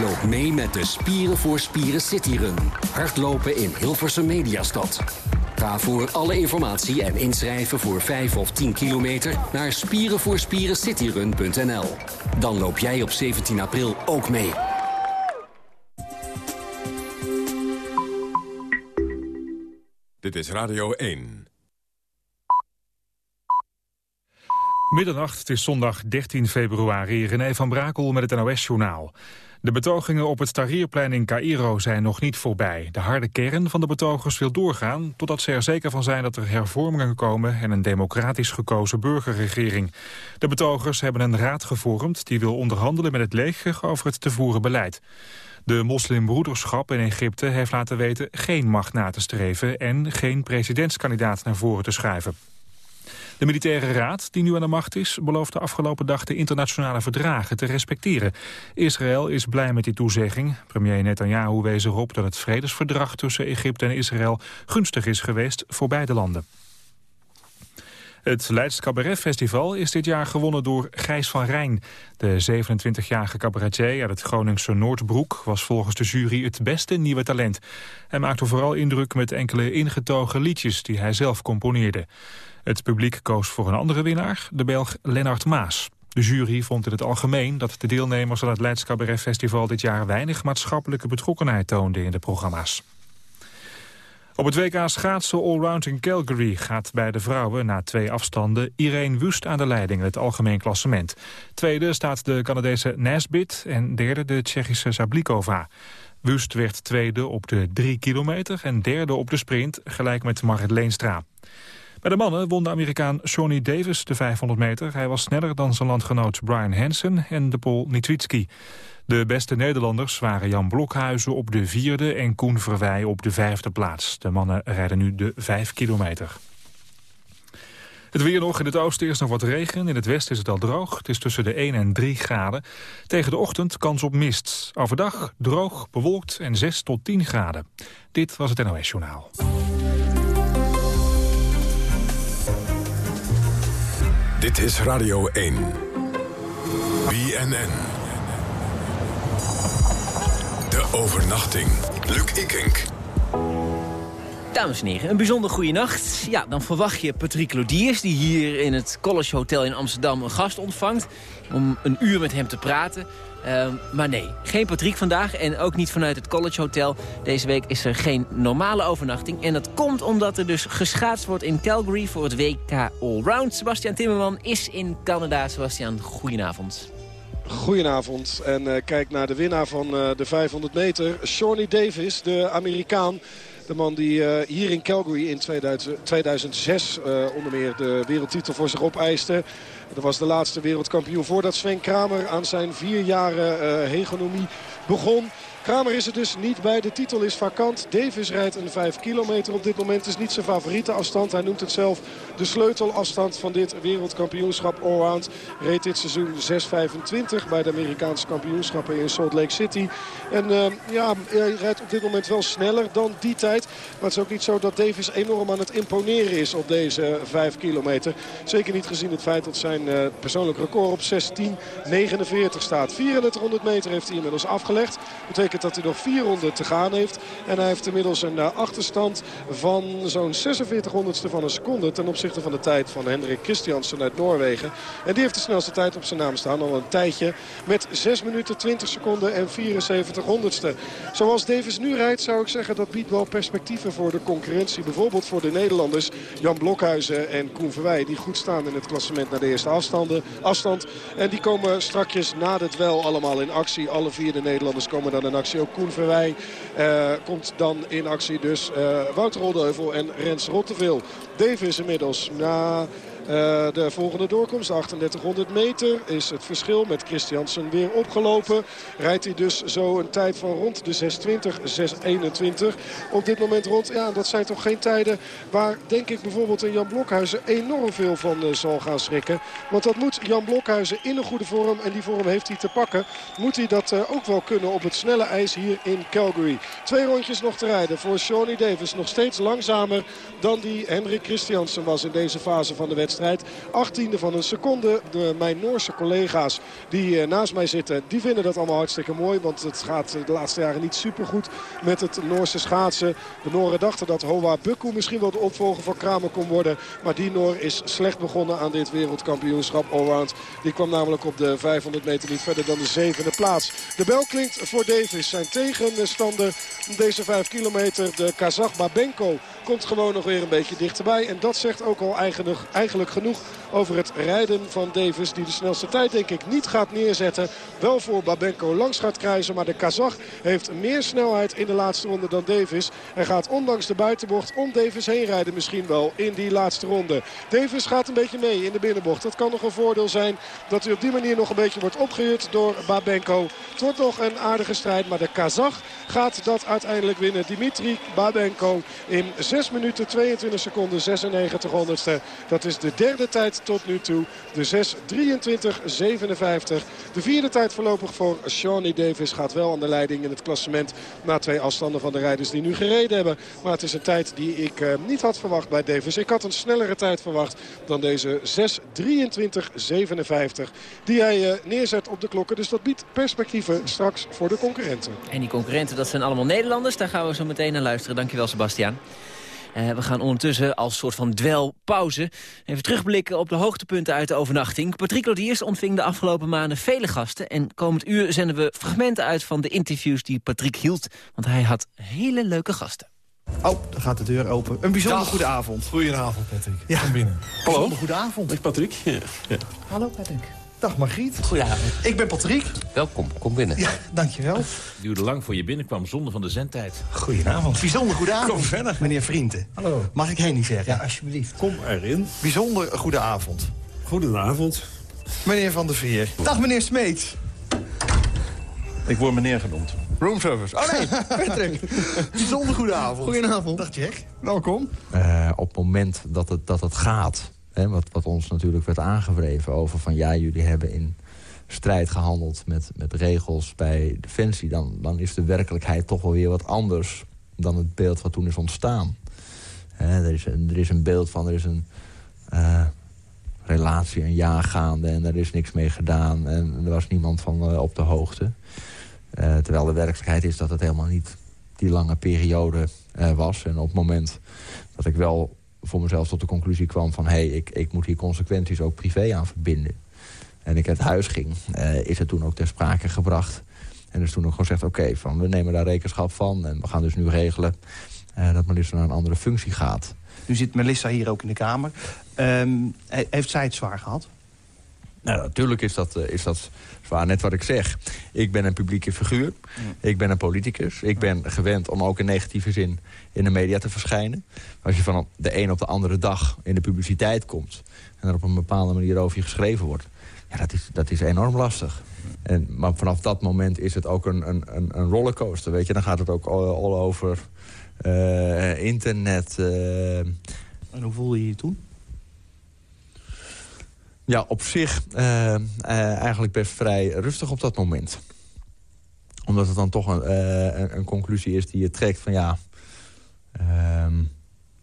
Loop mee met de Spieren voor Spieren Cityrun. Hardlopen in Hilversum Mediastad. Ga voor alle informatie en inschrijven voor 5 of 10 kilometer naar spierenvoorspierencityrun.nl. Dan loop jij op 17 april ook mee. Dit is Radio 1. Middernacht, het is zondag 13 februari. René van Brakel met het NOS-journaal. De betogingen op het Tahrirplein in Cairo zijn nog niet voorbij. De harde kern van de betogers wil doorgaan... totdat ze er zeker van zijn dat er hervormingen komen... en een democratisch gekozen burgerregering. De betogers hebben een raad gevormd... die wil onderhandelen met het leger over het te voeren beleid. De moslimbroederschap in Egypte heeft laten weten... geen macht na te streven en geen presidentskandidaat naar voren te schuiven. De militaire raad, die nu aan de macht is, belooft de afgelopen dag de internationale verdragen te respecteren. Israël is blij met die toezegging. Premier Netanyahu wees erop dat het vredesverdrag tussen Egypte en Israël gunstig is geweest voor beide landen. Het Leids Cabaret Festival is dit jaar gewonnen door Gijs van Rijn. De 27-jarige cabaretier uit het Groningse Noordbroek was volgens de jury het beste nieuwe talent. Hij maakte vooral indruk met enkele ingetogen liedjes die hij zelf componeerde. Het publiek koos voor een andere winnaar, de Belg Lennart Maas. De jury vond in het algemeen dat de deelnemers aan het Leids Cabaret Festival dit jaar weinig maatschappelijke betrokkenheid toonden in de programma's. Op het WK schaatsen allround in Calgary gaat bij de vrouwen na twee afstanden Irene Wust aan de leiding in het algemeen klassement. Tweede staat de Canadese Nesbit en derde de Tsjechische Sablikova. Wust werd tweede op de drie kilometer en derde op de sprint, gelijk met Marit Leenstra. Bij de mannen won de Amerikaan Shawnee Davis de 500 meter. Hij was sneller dan zijn landgenoot Brian Hansen en de Pol Nitwitski. De beste Nederlanders waren Jan Blokhuizen op de vierde en Koen Verwij op de vijfde plaats. De mannen rijden nu de 5 kilometer. Het weer nog. In het oosten is nog wat regen. In het westen is het al droog. Het is tussen de 1 en 3 graden. Tegen de ochtend kans op mist. Overdag droog, bewolkt en 6 tot 10 graden. Dit was het NOS Journaal. Dit is Radio 1. BNN. De overnachting. Luc Ikink. Dames en heren, een bijzonder goede nacht. Ja, dan verwacht je Patrick Lodiers, die hier in het College Hotel in Amsterdam een gast ontvangt... om een uur met hem te praten. Ehm, maar nee, geen Patrick vandaag en ook niet vanuit het College Hotel. Deze week is er geen normale overnachting. En dat komt omdat er dus geschaatst wordt in Calgary voor het WK Allround. Sebastian Timmerman is in Canada. Sebastian, goedenavond. Goedenavond en uh, kijk naar de winnaar van uh, de 500 meter. Shawnee Davis, de Amerikaan. De man die uh, hier in Calgary in 2000, 2006 onder meer de wereldtitel voor zich opeiste. Dat was de laatste wereldkampioen voordat Sven Kramer aan zijn vier jaren hegemonie begon. Kramer is er dus niet bij. De titel is vakant. Davis rijdt een 5 kilometer op dit moment. is niet zijn favoriete afstand. Hij noemt het zelf de sleutelafstand van dit wereldkampioenschap allround. Reed dit seizoen 6.25 bij de Amerikaanse kampioenschappen in Salt Lake City. En uh, ja, hij rijdt op dit moment wel sneller dan die tijd. Maar het is ook niet zo dat Davis enorm aan het imponeren is op deze 5 kilometer. Zeker niet gezien het feit dat zijn uh, persoonlijk record op 16.49 staat. 3400 meter heeft hij inmiddels afgelegd. Betekent dat hij nog 400 te gaan heeft. En hij heeft inmiddels een uh, achterstand van zo'n 46 honderdste van een seconde... ten opzichte van de tijd van Hendrik Christiansen uit Noorwegen. En die heeft de snelste tijd op zijn naam staan al een tijdje... met 6 minuten 20 seconden en 74 honderdste. Zoals Davis nu rijdt zou ik zeggen dat biedt wel perspectieven voor de concurrentie. Bijvoorbeeld voor de Nederlanders Jan Blokhuizen en Koen Verwij... die goed staan in het klassement naar de eerste afstanden, afstand. En die komen strakjes na het wel allemaal in actie. Alle vier de Nederlanders komen dan in actie. Ook Koen Verwij uh, komt dan in actie. Dus uh, Wouter Roldeuvel en Rens Rotteveel. Davis inmiddels na de volgende doorkomst, 3800 meter, is het verschil met Christiansen weer opgelopen. Rijdt hij dus zo een tijd van rond de 620, 621 op dit moment rond. Ja, dat zijn toch geen tijden waar denk ik bijvoorbeeld een Jan Blokhuizen enorm veel van uh, zal gaan schrikken. Want dat moet Jan Blokhuizen in een goede vorm, en die vorm heeft hij te pakken, moet hij dat uh, ook wel kunnen op het snelle ijs hier in Calgary. Twee rondjes nog te rijden voor Shawnee Davis. Nog steeds langzamer dan die Henrik Christiansen was in deze fase van de wedstrijd. Wedstrijd. 18e van een seconde. De, mijn Noorse collega's die naast mij zitten, die vinden dat allemaal hartstikke mooi. Want het gaat de laatste jaren niet super goed met het Noorse schaatsen. De Nooren dachten dat Hoa Bukku misschien wel de opvolger van Kramer kon worden. Maar die Noor is slecht begonnen aan dit wereldkampioenschap allround. Die kwam namelijk op de 500 meter niet verder dan de zevende plaats. De bel klinkt voor Davis. Zijn tegenstander deze 5 kilometer, de Kazach Babenko, komt gewoon nog weer een beetje dichterbij. En dat zegt ook al eigenlijk, genoeg over het rijden van Davis. Die de snelste tijd denk ik niet gaat neerzetten. Wel voor Babenko langs gaat kruisen. Maar de Kazach heeft meer snelheid in de laatste ronde dan Davis. Hij gaat ondanks de buitenbocht om Davis heen rijden misschien wel in die laatste ronde. Davis gaat een beetje mee in de binnenbocht. Dat kan nog een voordeel zijn dat hij op die manier nog een beetje wordt opgehuurd door Babenko. Het wordt nog een aardige strijd. Maar de Kazach gaat dat uiteindelijk winnen. Dimitri Babenko in 6 minuten 22 seconden 96 honderdste. Dat is de derde tijd tot nu toe. De 6.23.57. De vierde tijd voorlopig voor Shawnee Davis gaat wel aan de leiding in het klassement. Na twee afstanden van de rijders die nu gereden hebben. Maar het is een tijd die ik eh, niet had verwacht bij Davis. Ik had een snellere tijd verwacht dan deze 6.23.57. Die hij uh, neerzet op de klokken. Dus dat biedt perspectieven straks voor de concurrenten. En die concurrenten dat zijn allemaal Nederlanders. Daar gaan we zo meteen naar luisteren. Dankjewel Sebastian. Uh, we gaan ondertussen als soort van dwelpauze even terugblikken op de hoogtepunten uit de overnachting. Patrick Lodiers ontving de afgelopen maanden vele gasten. En komend uur zenden we fragmenten uit van de interviews die Patrick hield. Want hij had hele leuke gasten. Oh, daar gaat de deur open. Een bijzonder goede avond. Goedenavond, Patrick. Ja. Kom binnen. Hallo. Bijzonder goede avond. Ik Patrick. Ja. Ja. Hallo, Patrick. Dag Margriet. Goedenavond. Ik ben Patrick. Welkom, kom binnen. Ja, dankjewel. Het duurde lang voor je binnenkwam, zonder van de zendtijd. Goedenavond. Bijzonder goede avond. Kom verder. Meneer Vrienden. Hallo. Mag ik heen niet zeggen? Ja, alsjeblieft. Kom erin. Bijzonder goede avond. Goedenavond. Meneer Van der Veer. Dag meneer Smeets. Ik word meneer genoemd. Roomservice. Oh nee, Patrick. Bijzonder goede avond. Goedenavond. Dag Jack. Welkom. Uh, op het moment dat het, dat het gaat... Hè, wat, wat ons natuurlijk werd aangewreven over van... ja, jullie hebben in strijd gehandeld met, met regels bij Defensie... Dan, dan is de werkelijkheid toch wel weer wat anders dan het beeld wat toen is ontstaan. Hè, er, is er is een beeld van, er is een uh, relatie een jaar gaande... en er is niks mee gedaan en er was niemand van uh, op de hoogte. Uh, terwijl de werkelijkheid is dat het helemaal niet die lange periode was. En op het moment dat ik wel voor mezelf tot de conclusie kwam van... hé, hey, ik, ik moet hier consequenties ook privé aan verbinden. En ik uit huis ging, uh, is het toen ook ter sprake gebracht. En is toen ook gezegd, oké, van we nemen daar rekenschap van... en we gaan dus nu regelen uh, dat Melissa naar een andere functie gaat. Nu zit Melissa hier ook in de Kamer. Um, heeft zij het zwaar gehad? Nou, natuurlijk is dat, uh, is dat zwaar. Net wat ik zeg. Ik ben een publieke figuur. Ik ben een politicus. Ik ben gewend om ook in negatieve zin in de media te verschijnen. Als je van de een op de andere dag in de publiciteit komt... en er op een bepaalde manier over je geschreven wordt... ja, dat is, dat is enorm lastig. En, maar vanaf dat moment is het ook een, een, een rollercoaster. Weet je? Dan gaat het ook all, all over uh, internet. Uh... En hoe voelde je je toen? Ja, op zich uh, uh, eigenlijk best vrij rustig op dat moment. Omdat het dan toch een, uh, een, conclusie is die je trekt van ja...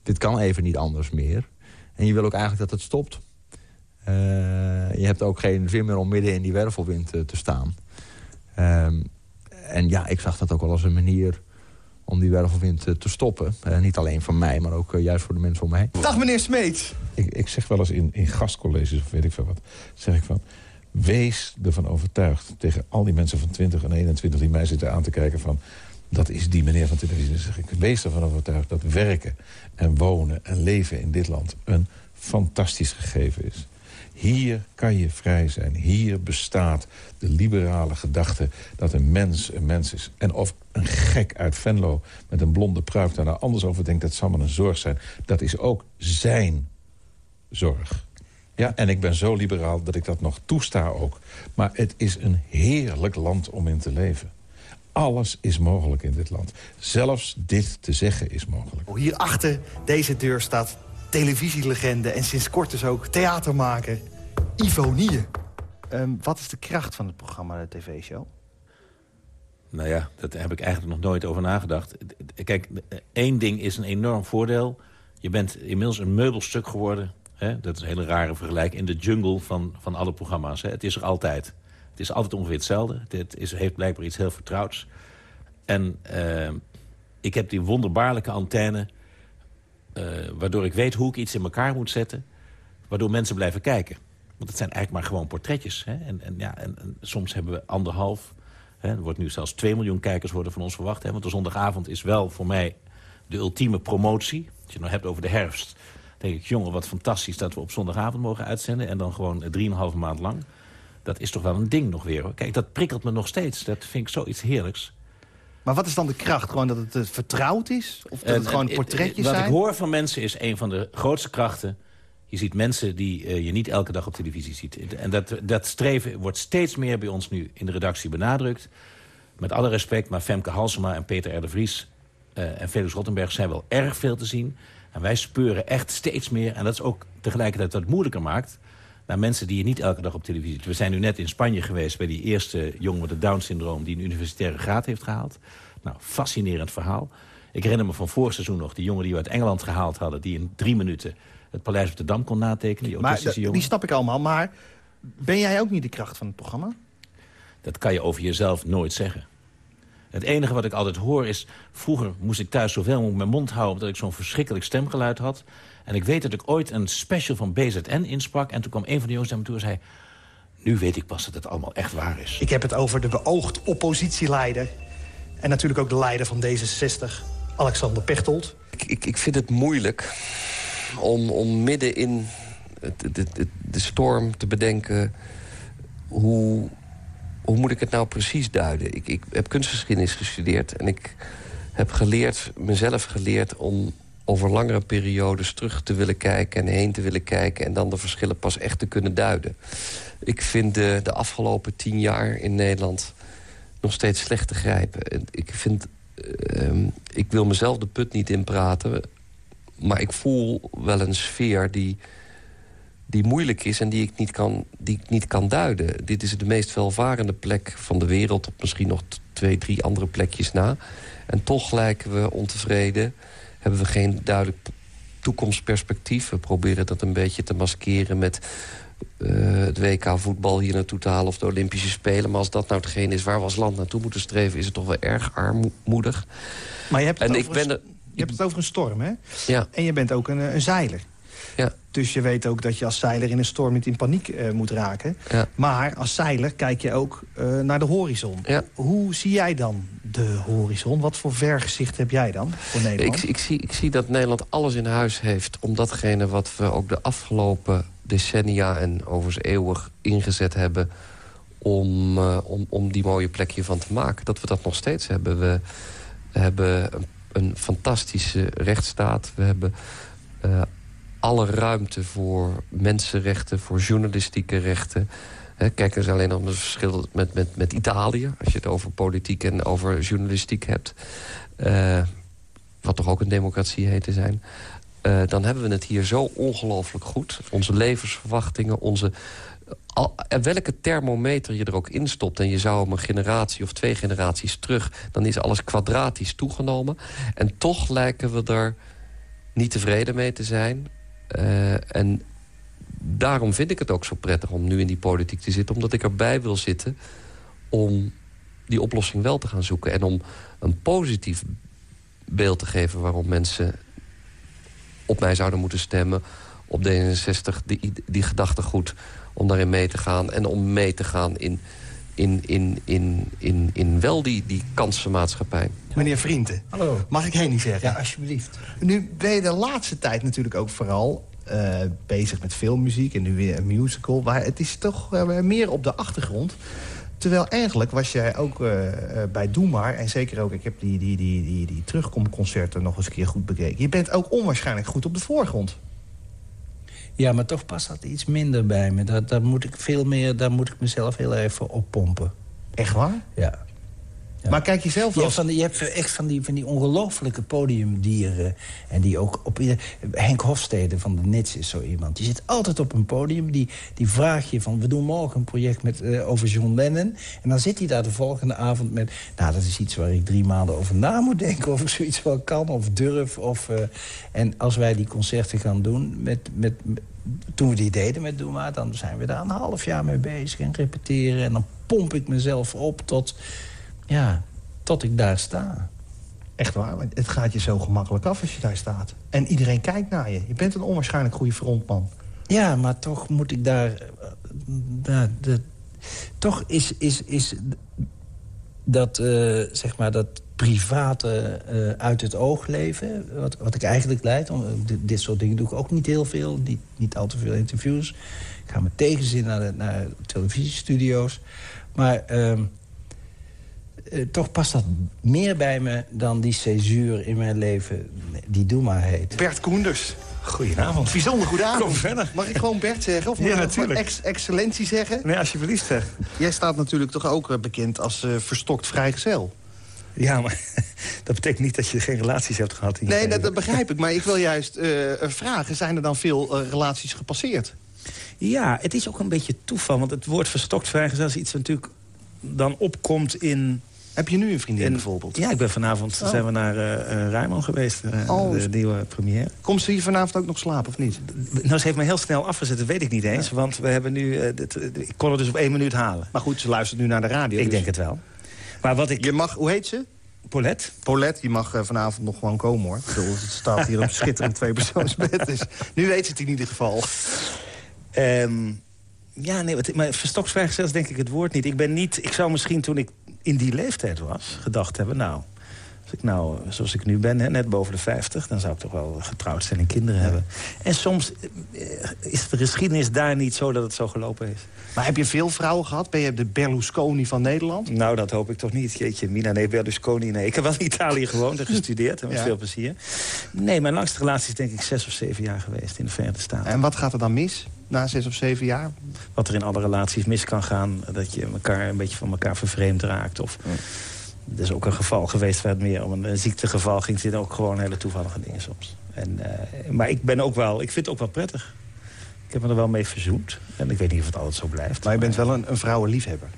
dit kan even niet anders meer. En je wil ook eigenlijk dat het stopt. je hebt ook geen zin meer om midden in die wervelwind te staan. Um, en ja, ik zag dat ook wel als een manier om die wervelwind te stoppen. Uh, niet alleen voor mij, maar ook uh, juist voor de mensen om me heen. Dag meneer Smeets. Ik, ik zeg wel eens in, in gastcolleges of weet ik veel wat... zeg ik van, wees ervan overtuigd tegen al die mensen van 20 en 21... die mij zitten aan te kijken van... dat is die meneer van televisie. Dan zeg ik, wees ervan overtuigd dat werken en wonen en leven in dit land... een fantastisch gegeven is. Hier kan je vrij zijn. Hier bestaat de liberale gedachte dat een mens een mens is. En of een gek uit Venlo met een blonde pruik daar nou anders over denkt... dat zal maar een zorg zijn. Dat is ook zijn zorg. Ja, en ik ben zo liberaal dat ik dat nog toesta ook. Maar het is een heerlijk land om in te leven. Alles is mogelijk in dit land. Zelfs dit te zeggen is mogelijk. Hier achter deze deur staat televisielegende en sinds kort dus ook theatermaker Ivo. Um, wat is de kracht van het programma, de tv-show? Nou ja, daar heb ik eigenlijk nog nooit over nagedacht. Kijk, één ding is een enorm voordeel. Je bent inmiddels een meubelstuk geworden Hè? Dat is een hele rare vergelijking. In de jungle van, van alle programma's. Hè? Het is er altijd. Het is altijd ongeveer hetzelfde. Het is, heeft blijkbaar iets heel vertrouwds. En uh, ik heb die wonderbaarlijke antenne... Uh, waardoor ik weet hoe ik iets in elkaar moet zetten... waardoor mensen blijven kijken. Want het zijn eigenlijk maar gewoon portretjes. Hè? En, en, ja, en, soms hebben we anderhalf... Hè? Er wordt nu zelfs 2 miljoen kijkers worden van ons verwacht. Hè? Want de zondagavond is wel voor mij de ultieme promotie. Als je het nou hebt over de herfst... denk ik, jongen, wat fantastisch dat we op zondagavond mogen uitzenden... en dan gewoon 3,5 maand lang. Dat is toch wel een ding nog weer. Hoor. Kijk, dat prikkelt me nog steeds. Dat vind ik zoiets heerlijks. Maar wat is dan de kracht? Gewoon dat het uh, vertrouwd is? Of dat En- het gewoon en- portretjes Wat zijn? ik hoor van mensen is een van de grootste krachten. Je ziet mensen die eh, je niet elke dag op televisie ziet. En dat, dat streven wordt steeds meer bij ons nu in de redactie benadrukt. Met alle respect, maar Femke Halsema en Peter R. de Vries... eh, en Felix Rottenberg zijn wel erg veel te zien. En wij speuren echt steeds meer. En dat is ook tegelijkertijd wat het moeilijker maakt... naar mensen die je niet elke dag op televisie ziet. We zijn nu net in Spanje geweest bij die eerste jongen met het Down-syndroom... die een universitaire graad heeft gehaald. Nou, fascinerend verhaal. Ik herinner me van vorig seizoen nog... die jongen die we uit Engeland gehaald hadden... die in drie minuten het Paleis op de Dam kon natekenen. Die Maar jongen. die snap ik allemaal. Maar ben jij ook niet de kracht van het programma? Dat kan je over jezelf nooit zeggen. Het enige wat ik altijd hoor is... vroeger moest ik thuis zoveel mogelijk mijn mond houden... omdat ik zo'n verschrikkelijk stemgeluid had. En ik weet dat ik ooit een special van BZN insprak... en toen kwam een van de jongens naar me toe en zei... nu weet ik pas dat het allemaal echt waar is. Ik heb het over de beoogd oppositieleider. En natuurlijk ook de leider van D66, Alexander Pechtold. Ik, ik, ik vind het moeilijk om, om midden in het, het- het- het- de storm te bedenken... hoe, hoe moet ik het nou precies duiden? Ik, ik heb kunstgeschiedenis gestudeerd en ik heb geleerd, mezelf geleerd... om over langere periodes terug te willen kijken en heen te willen kijken... en dan de verschillen pas echt te kunnen duiden. Ik vind de, de afgelopen tien jaar in Nederland nog steeds slecht te grijpen. En Ik vind... ehm, ik wil mezelf de put niet inpraten... maar ik voel wel een sfeer die, die moeilijk is... en die ik, niet kan, die ik niet kan duiden. Dit is de meest welvarende plek van de wereld... op misschien nog twee, drie andere plekjes na. En toch lijken we ontevreden. Hebben we geen duidelijk toekomstperspectief. We proberen dat een beetje te maskeren met... eh, het WK voetbal hier naartoe te halen of de Olympische Spelen. Maar als dat nou hetgeen is waar we als land naartoe moeten streven... is het toch wel erg armoedig. Maar je hebt het, En over, ik ben een, er- je hebt het over een storm, hè? Ja. En je bent ook een, eh, een zeiler. Ja. Dus je weet ook dat je als zeiler in een storm niet in paniek eh, moet raken. Ja. Maar als zeiler kijk je ook eh, naar de horizon. Ja. Hoe zie jij dan de horizon? Wat voor vergezicht heb jij dan voor Nederland? Ik, ik, zie, ik zie dat Nederland alles in huis heeft... om datgene wat we ook de afgelopen decennia... en overigens eeuwig ingezet hebben... om, eh, om, om die mooie plekje van te maken. Dat we dat nog steeds hebben. We hebben een, een fantastische rechtsstaat. We hebben alle ruimte voor mensenrechten... voor journalistieke rechten... Hè, kijk eens alleen op het verschil met, met, met Italië... als je het over politiek en over journalistiek hebt. Eh, wat toch ook een democratie heet te zijn... eh, dan hebben we het hier zo ongelooflijk goed. Onze levensverwachtingen, onze... Al, welke thermometer je er ook instopt... en je zou hem een generatie of twee generaties terug... dan is alles kwadratisch toegenomen. En toch lijken we er niet tevreden mee te zijn. Eh, en daarom vind ik het ook zo prettig om nu in die politiek te zitten... omdat ik erbij wil zitten om die oplossing wel te gaan zoeken... en om een positief beeld te geven waarom mensen op mij zouden moeten stemmen... op D66, die, die gedachtegoed om daarin mee te gaan... en om mee te gaan in, in, in, in, in, in wel die, die kansenmaatschappij. Meneer Vrienden, Hallo. mag ik heen niet zeggen? Ja, alsjeblieft. Nu ben je de laatste tijd natuurlijk ook vooral eh, bezig met filmmuziek... en nu weer een musical. Maar het is toch eh, meer op de achtergrond. Terwijl eigenlijk was jij ook eh, bij Doe Maar... en zeker ook, ik heb die, die, die, die, die terugkomconcerten nog eens een keer goed bekeken. Je bent ook onwaarschijnlijk goed op de voorgrond. Ja, maar toch past dat iets minder bij me. Daar, daar moet ik veel meer, daar moet ik mezelf heel even oppompen. Echt waar? Ja. Maar kijk je zelf Je wel hebt, van je hebt echt van die, van die ongelofelijke podiumdieren. En die ook op ieder... Henk Hofstede van de Nits is zo iemand. Die zit altijd op een podium. Die, die vraag je van... We doen morgen een project met, eh, over John Lennon. En dan zit hij daar de volgende avond met... Nou, dat is iets waar ik drie maanden over na moet denken. Of ik zoiets wel kan of durf. Of, eh, en als wij die concerten gaan doen... Met, met, met- toen we die deden met Doe Maar... dan zijn we daar een half jaar mee bezig en repeteren. En dan pomp ik mezelf op tot... Ja, tot ik daar sta. Echt waar, het gaat je zo gemakkelijk af als je daar staat. En iedereen kijkt naar je. Je bent een onwaarschijnlijk goede frontman. Ja, maar toch moet ik daar... eh, daar- de- toch is, is, is dat, eh, zeg maar, dat private eh, uit het oog leven... Wat, wat ik eigenlijk leid. om- dit, dit soort dingen doe ik ook niet heel veel. Niet, niet al te veel interviews. Ik ga met tegenzin naar, de, naar televisiestudio's. Maar... ehm, eh, toch past dat meer bij me dan die césuur in mijn leven... die Doe maar heet. Bert Koenders. Goedenavond. Bijzonder goede avond. Kom verder. Mag ik gewoon Bert zeggen? Of moet Ja, ik nog natuurlijk. Ex excellentie zeggen? Nee, alsjeblieft zeg. Jij staat natuurlijk toch ook eh, bekend als eh, verstokt vrijgezel. Ja, maar dat betekent niet dat je geen relaties hebt gehad. in je Nee, dat, dat begrijp ik. Maar ik wil juist vragen, zijn er dan veel relaties gepasseerd? Ja, het is ook een beetje toeval. Want het woord verstokt vrijgezel is iets wat natuurlijk dan opkomt in... Heb je nu een vriendin in- bijvoorbeeld? Ja, ik ben vanavond Oh. zijn we naar eh eh, Rijnmond geweest. eh, Oh. De nieuwe première. Komt ze hier vanavond ook nog slapen of niet? Nou, ze heeft me heel snel afgezet, dat weet ik niet eens. Want we hebben nu... dit- ik kon het dus op één minuut halen. Maar goed, ze luistert nu naar de radio. Ik dus denk het wel. Maar wat ik... Je mag, hoe heet ze? Paulette? Paulette, je mag vanavond nog gewoon komen hoor. Ik bedoel, het staat hier op schitterend tweepersoonsbed. Dus nu weet ze het in ieder geval. Ehm, ja, nee, maar verstoksvrijgezel is denk ik het woord niet. Ik ben niet... Ik zou misschien toen ik in die leeftijd was gedacht hebben... nou, als ik nou, zoals ik nu ben, hè, net boven de 50... dan zou ik toch wel getrouwd zijn en kinderen hebben. En soms eh, is de geschiedenis daar niet zo dat het zo gelopen is. Maar heb je veel vrouwen gehad? Ben je de Berlusconi van Nederland? Nou, dat hoop ik toch niet. Jeetje, Mina, nee, Berlusconi, nee. Ik heb wel in Italië gewoond en gestudeerd, en met Ja. veel plezier. Nee, mijn langste relatie is denk ik zes of zeven jaar geweest in de Verenigde Staten. En wat gaat er dan mis na zes of zeven jaar? wat er in alle relaties mis kan gaan. Dat je elkaar een beetje van elkaar vervreemd raakt. Of, Er is ook een geval geweest waar het meer om een, een ziektegeval ging. Zitten ook gewoon hele toevallige dingen soms. En, eh, maar ik ben ook wel, ik vind het ook wel prettig. Ik heb me er wel mee verzoend. En ik weet niet of het altijd zo blijft. Maar je bent wel een, een vrouwenliefhebber.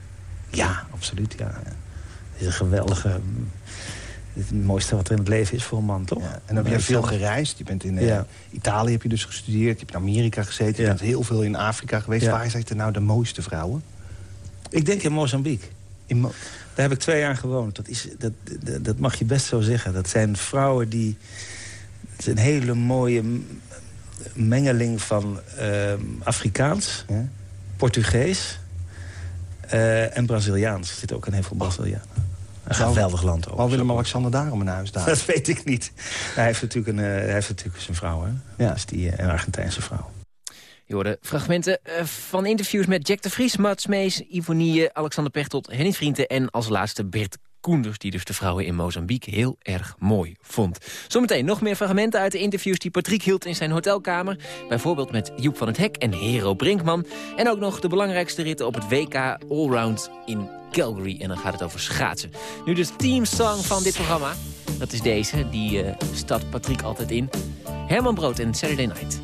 Ja, absoluut, ja. Het is een geweldige... Het mooiste wat er in het leven is voor een man, toch? Ja, en dan heb jij veel gereisd. Je bent in eh, Ja. Italië heb je dus gestudeerd. Je hebt in Amerika gezeten. Je bent heel veel in Afrika geweest. Waar zijn er nou de mooiste vrouwen? Ik denk in Mozambique. In Mo- Daar heb ik twee jaar gewoond. Dat, is, dat, dat, dat mag je best zo zeggen. Dat zijn vrouwen die... Het is een hele mooie mengeling van ehm, Afrikaans. Portugees eh, en Braziliaans. Er zitten ook een heel veel Brazilianen. Een Zou- geweldig land ook. Wou Willem-Alexander daarom een huis daar? Dat weet ik niet. Hij heeft natuurlijk, een, eh, hij heeft natuurlijk zijn vrouw, hè? Ja. Dus die, eh, een Argentijnse vrouw. Je hoorde fragmenten eh, van interviews met Jack de Vries, Mats Mees, Ivonie, Alexander Pechtold, Henny Vrienden en als laatste Bert Koenders, die dus de vrouwen in Mozambique heel erg mooi vond. Zometeen nog meer fragmenten uit de interviews die Patrick hield in zijn hotelkamer. Bijvoorbeeld met Joep van het Hek en Hero Brinkman. En ook nog de belangrijkste ritten op het WK Allround in Calgary. En dan gaat het over schaatsen. Nu de teamsong van dit programma. Dat is deze, die eh staat Patrick altijd in. Herman Brood en Saturday Night.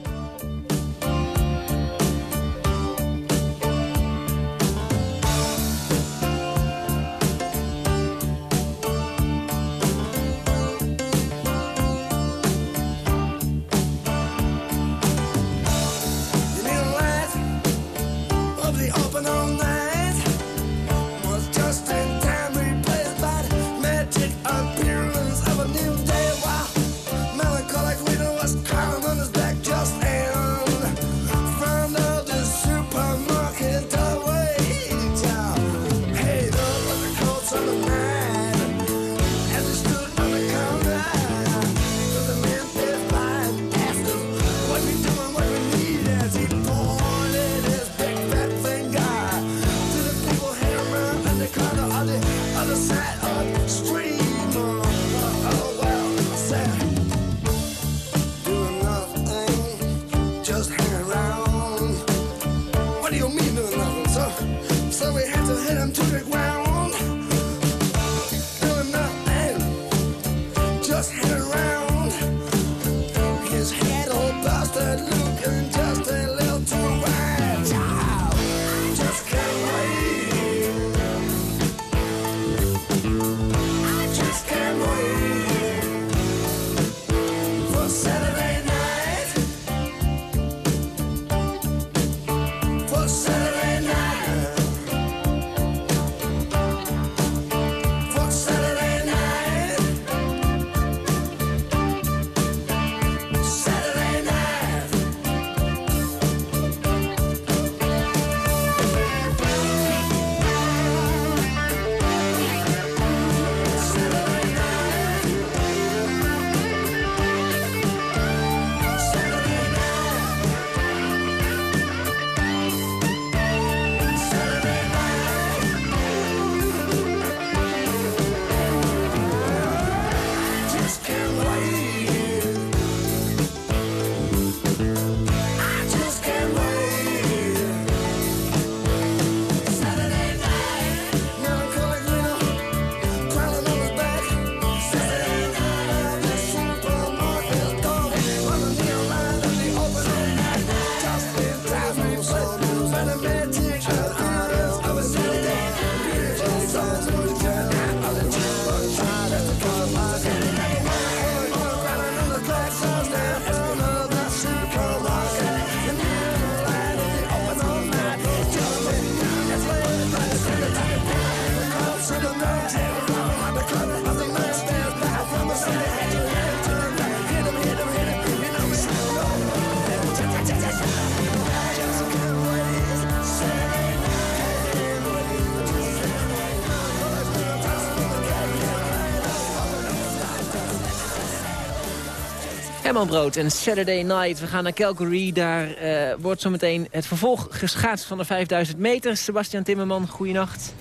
Brood en Saturday Night. We gaan naar Calgary. Daar uh, wordt zometeen het vervolg geschaatst van de 5000 meter. Sebastian Timmerman, goeienacht.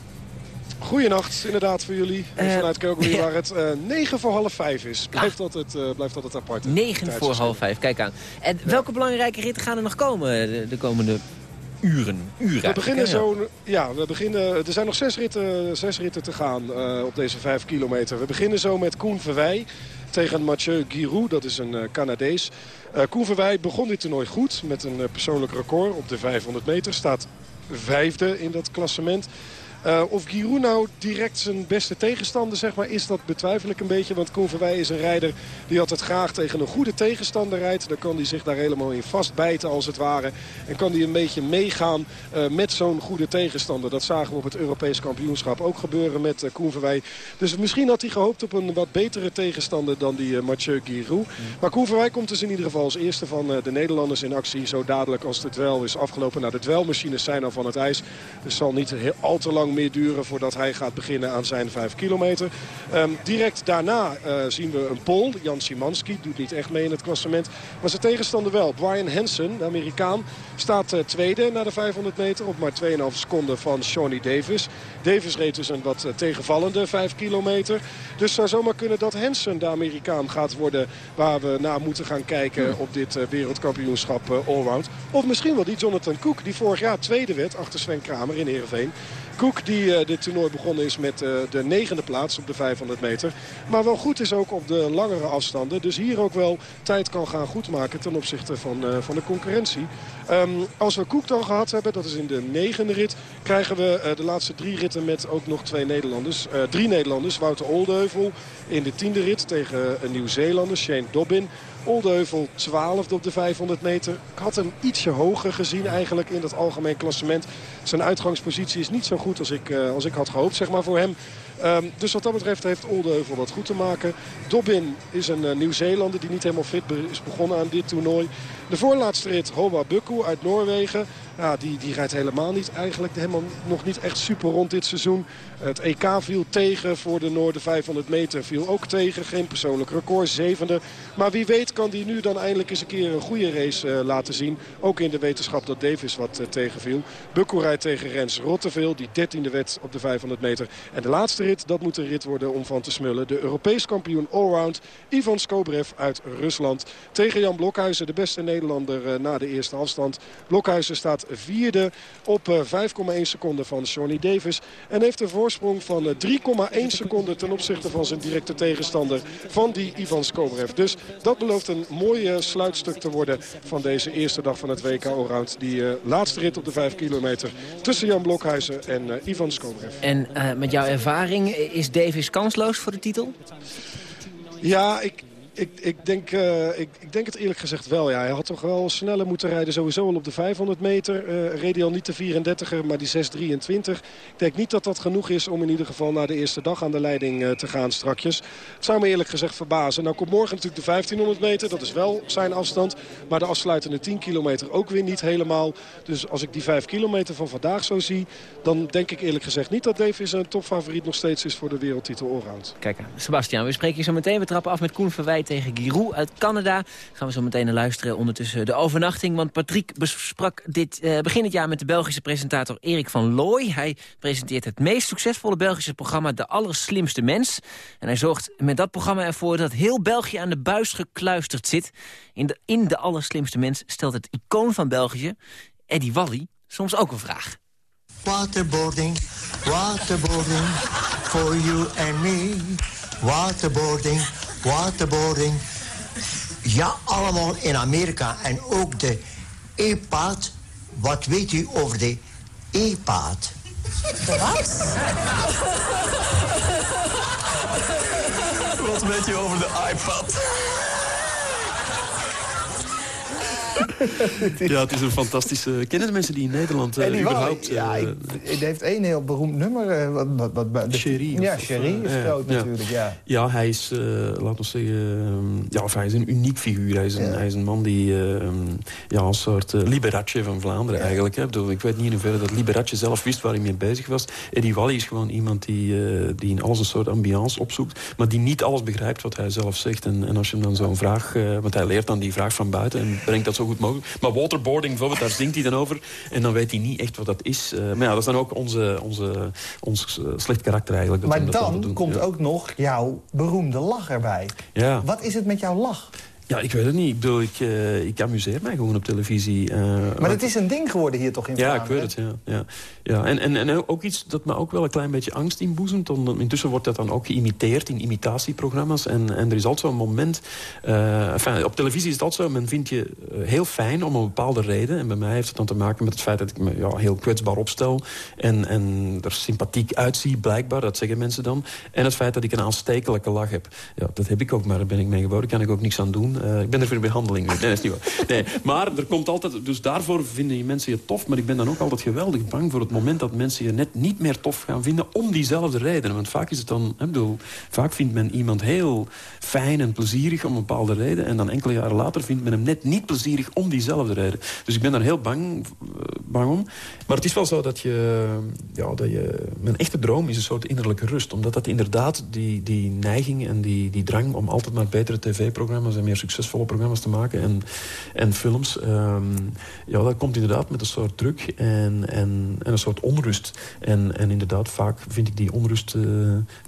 Goeienacht, inderdaad voor jullie. Uh, vanuit Calgary ja. waar het uh, 9 voor half 5 is. Blijft, ah. altijd, uh, blijft altijd apart. 9 voor half 5, kijk aan. En ja. welke belangrijke ritten gaan er nog komen de, de komende uren. uren we beginnen zo. Ja, we beginnen. Er zijn nog zes ritten, zes ritten te gaan uh, op deze vijf kilometer. We beginnen zo met Koen Verwij tegen Mathieu Giroux. Dat is een uh, Canadees. Uh, Koen Verwij begon dit toernooi goed met een persoonlijk record op de 500 meter. Staat vijfde in dat klassement. Uh, of Giroud nou direct zijn beste tegenstander zeg maar, is, dat betwijfel ik een beetje. Want Koen Verwij is een rijder die altijd graag tegen een goede tegenstander rijdt. Dan kan hij zich daar helemaal in vastbijten als het ware. En kan hij een beetje meegaan uh, met zo'n goede tegenstander. Dat zagen we op het Europees kampioenschap ook gebeuren met uh, Koen Verwij. Dus misschien had hij gehoopt op een wat betere tegenstander dan die Mathieu Giroud. Maar Koen Verwij komt dus in ieder geval als eerste van de Nederlanders in actie. Zo dadelijk als het wel is afgelopen. Nou, de dwelmachines zijn al van het ijs. Dus zal niet heel, al te lang meer duren voordat hij gaat beginnen aan zijn 5 kilometer. Um, direct daarna uh, zien we een Pool, Jan Simanski, doet niet echt mee in het klassement. Maar zijn tegenstander wel, Brian Hansen, de Amerikaan, staat uh, tweede na de 500 meter op maar 2,5 seconden van Shawnee Davis. Davis reed dus een wat uh, tegenvallende 5 kilometer. Dus zou zomaar kunnen dat Hansen de Amerikaan gaat worden waar we naar moeten gaan kijken op dit wereldkampioenschap allround. Of misschien wel die Jonathan Cook die vorig jaar tweede werd achter Sven Kramer in Heerenveen. Cook die uh, dit toernooi begonnen is met uh, de negende plaats op de 500 meter. Maar wel goed is ook op de langere afstanden. Dus hier ook wel tijd kan gaan goedmaken ten opzichte van, uh, van de concurrentie. Um, als we Cook dan gehad hebben, dat is in de negende rit... krijgen we de laatste drie ritten met ook nog twee Nederlanders. drie Nederlanders, Wouter Oldeheuvel in de tiende rit tegen een Nieuw-Zeelander, Shane Dobbin... Oldeheuvel 12 op de 500 meter. Ik had hem ietsje hoger gezien eigenlijk in dat algemeen klassement. Zijn uitgangspositie is niet zo goed als ik, uh, als ik had gehoopt zeg maar, voor hem. Um, dus wat dat betreft heeft Oldeheuvel wat goed te maken. Dobbin is een uh, Nieuw-Zeelander die niet helemaal fit is begonnen aan dit toernooi. De voorlaatste rit, Hoa Bukku uit Noorwegen. Ja, die, die rijdt helemaal niet eigenlijk helemaal nog niet echt super rond dit seizoen. Het EK viel tegen voor de Noorden 500 meter. Viel ook tegen, geen persoonlijk record, zevende. Maar wie weet kan die nu dan eindelijk eens een keer een goede race uh, laten zien. Ook in de wetenschap dat Davis wat uh, tegenviel. Bukku rijdt tegen Rens Rotteveel, die dertiende wet op de 500 meter. En de laatste rit, dat moet een rit worden om van te smullen. De Europees kampioen allround Ivan Skobrev uit Rusland. Tegen Jan Blokhuizen, de beste Nederlander uh, na de eerste afstand. Blokhuizen staat vierde op 5,1 seconden van Shawnee Davis. En heeft een voorsprong van 3,1 seconden ten opzichte van zijn directe tegenstander van die Ivan Skobrev. Dus dat belooft een mooi sluitstuk te worden van deze eerste dag van het WK Allround. Die uh, laatste rit op de 5 kilometer tussen Jan Blokhuizen en uh, Ivan Skobrev. En uh, met jouw ervaring, is Davis kansloos voor de titel? Ja, ik, ik, ik, denk, uh, ik, ik, denk het eerlijk gezegd wel. Ja. Hij had toch wel sneller moeten rijden. Sowieso al op de 500 meter. Uh, reed hij al niet de 34er, maar die 6.23. Ik denk niet dat dat genoeg is om in ieder geval naar de eerste dag aan de leiding uh, te gaan strakjes. Het zou me eerlijk gezegd verbazen. Nou komt morgen natuurlijk de 1500 meter. Dat is wel zijn afstand. Maar de afsluitende 10 kilometer ook weer niet helemaal. Dus als ik die 5 kilometer van vandaag zo zie... dan denk ik eerlijk gezegd niet dat Davis een topfavoriet nog steeds is voor de wereldtitel allround. Kijk, Sebastian, we spreken je zo meteen. We trappen af met Koen Verwijt tegen Giroud uit Canada. Gaan we zo meteen naar luisteren. Ondertussen de overnachting. Want Patrick besprak dit uh, begin het jaar met de Belgische presentator Erik van Looy. Hij presenteert het meest succesvolle Belgische programma De Allerslimste Mens. En hij zorgt met dat programma ervoor dat heel België aan de buis gekluisterd zit. In de, in de Allerslimste Mens stelt het icoon van België, Eddie Wally, soms ook een vraag. Waterboarding, waterboarding, for you and me. Waterboarding, waterboarding. Ja, allemaal in Amerika. En ook de e-paad. Wat weet u over de e-paad? De wat? wat weet je over de iPad? ja, het is een fantastische... Kennen de mensen die in Nederland uh, wou- überhaupt... ja, eh, het heeft één heel beroemd nummer. eh, wat, wat, wat, wat- de- Sherry. Ja, Sherry is eh, groot natuurlijk, ja. Ja, hij is, eh laten we zeggen, ehm, ja, of hij is een uniek figuur. Hij is een, hij is een man die ehm, ja, een soort eh, Liberace van Vlaanderen eigenlijk. Hè. Ik weet niet in hoeverre dat Liberace zelf wist waar hij mee bezig was. Eddie Wally is gewoon iemand die, eh, die in alles een soort ambiance opzoekt. Maar die niet alles begrijpt wat hij zelf zegt. En, en als je hem dan zo'n vraag... eh, want hij leert dan die vraag van buiten en brengt dat zo goed mogelijk. Maar waterboarding bijvoorbeeld, daar zingt hij dan over. En dan weet hij niet echt wat dat is. Eh, maar ja, dat is dan ook onze, onze, ons eh, slecht karakter eigenlijk. Dat Maar dat dan komt Ja. ook nog jouw beroemde lach erbij. Ja. Wat is het met jouw lach? Ja, ik weet het niet. Ik bedoel, ik, eh, ik amuseer mij gewoon op televisie. eh, Maar het is een ding geworden hier toch in Ja, ik weet het, ja. ja. ja. En, en, en ook iets dat me ook wel een klein beetje angst inboezemt. omdat Intussen wordt dat dan ook geïmiteerd in imitatieprogramma's. En, en er is altijd zo'n moment... eh, enfin, op televisie is het altijd zo, men vindt je heel fijn om een bepaalde reden. En bij mij heeft het dan te maken met het feit dat ik me ja, heel kwetsbaar opstel. En, en er sympathiek uitzie, blijkbaar. Dat zeggen mensen dan. En het feit dat ik een aanstekelijke lach heb. Ja, dat heb ik ook, maar daar ben ik mee geboren. Daar kan ik ook niks aan doen. Eh, ik ben er voor in behandeling. Nee, dat is niet waar. Nee, maar er komt altijd... Dus daarvoor vinden je mensen je tof. Maar ik ben dan ook altijd geweldig bang voor het moment dat mensen je net niet meer tof gaan vinden. Om diezelfde redenen. Want vaak is het dan... Bedoel, vaak vindt men iemand heel fijn en plezierig om een bepaalde reden. En dan enkele jaren later vindt men hem net niet plezierig om diezelfde reden. Dus ik ben daar heel bang, eh, bang om. Maar het is wel zo dat je... Ja, dat je mijn echte droom is een soort innerlijke rust. Omdat dat inderdaad die, die neiging en die, die drang... om altijd maar betere tv-programma's en meer succesvolle programma's te maken. En, en films. ehm, ja, dat komt inderdaad met een soort druk en, en, en een soort onrust. En, en inderdaad, vaak vind ik die onrust eh,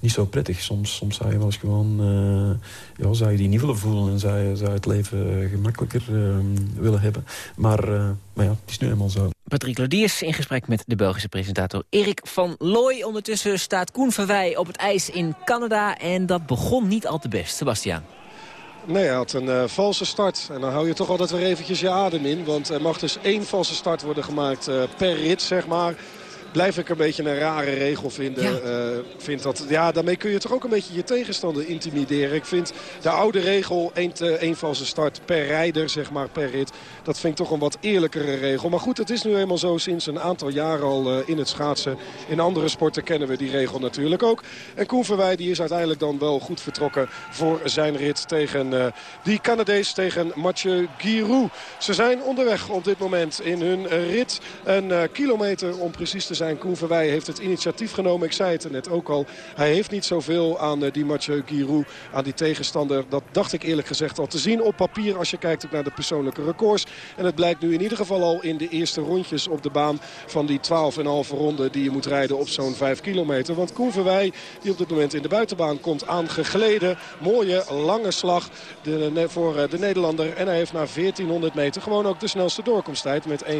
niet zo prettig. Soms, soms zou je wel eens gewoon... eh, ja, zou je die niet willen voelen en zou je, zou het leven eh, gemakkelijker ehm, willen hebben. Maar, maar ja, het is nu eenmaal zo. Patrick Lodiers in gesprek met de Belgische presentator Erik van Looy. Ondertussen staat Koen Verwij op het ijs in Canada. En dat begon niet al te best. Sebastiaan. Nee, hij had een eh, valse start. En dan hou je toch altijd weer eventjes je adem in. Want er mag dus één valse start worden gemaakt eh, per rit, zeg maar. Blijf ik een beetje een rare regel vinden. Eh, vind dat, ja, daarmee kun je toch ook een beetje je tegenstander intimideren. Ik vind de oude regel, één, één valse start per rijder, zeg maar, per rit. Dat vind ik toch een wat eerlijkere regel. Maar goed, het is nu eenmaal zo sinds een aantal jaren al eh, in het schaatsen. In andere sporten kennen we die regel natuurlijk ook. En Koen Verwij die is uiteindelijk dan wel goed vertrokken voor zijn rit tegen eh, die Canadees, tegen Mathieu Giroux. Ze zijn onderweg op dit moment in hun rit. Een kilometer om precies te zijn. Koen Verwij heeft het initiatief genomen. Ik zei het er net ook al. Hij heeft niet zoveel aan eh, die Mathieu Giroux, aan die tegenstander. Dat dacht ik eerlijk gezegd al te zien op papier als je kijkt naar de persoonlijke records. En het blijkt nu in ieder geval al in de eerste rondjes op de baan van die 12,5 ronde die je moet rijden op zo'n 5 kilometer. Want Koen Verwij, die op dit moment in de buitenbaan komt aangegleden. Mooie lange slag voor eh, de Nederlander. En hij heeft na 1400 meter gewoon ook de snelste doorkomsttijd met 1.45.06.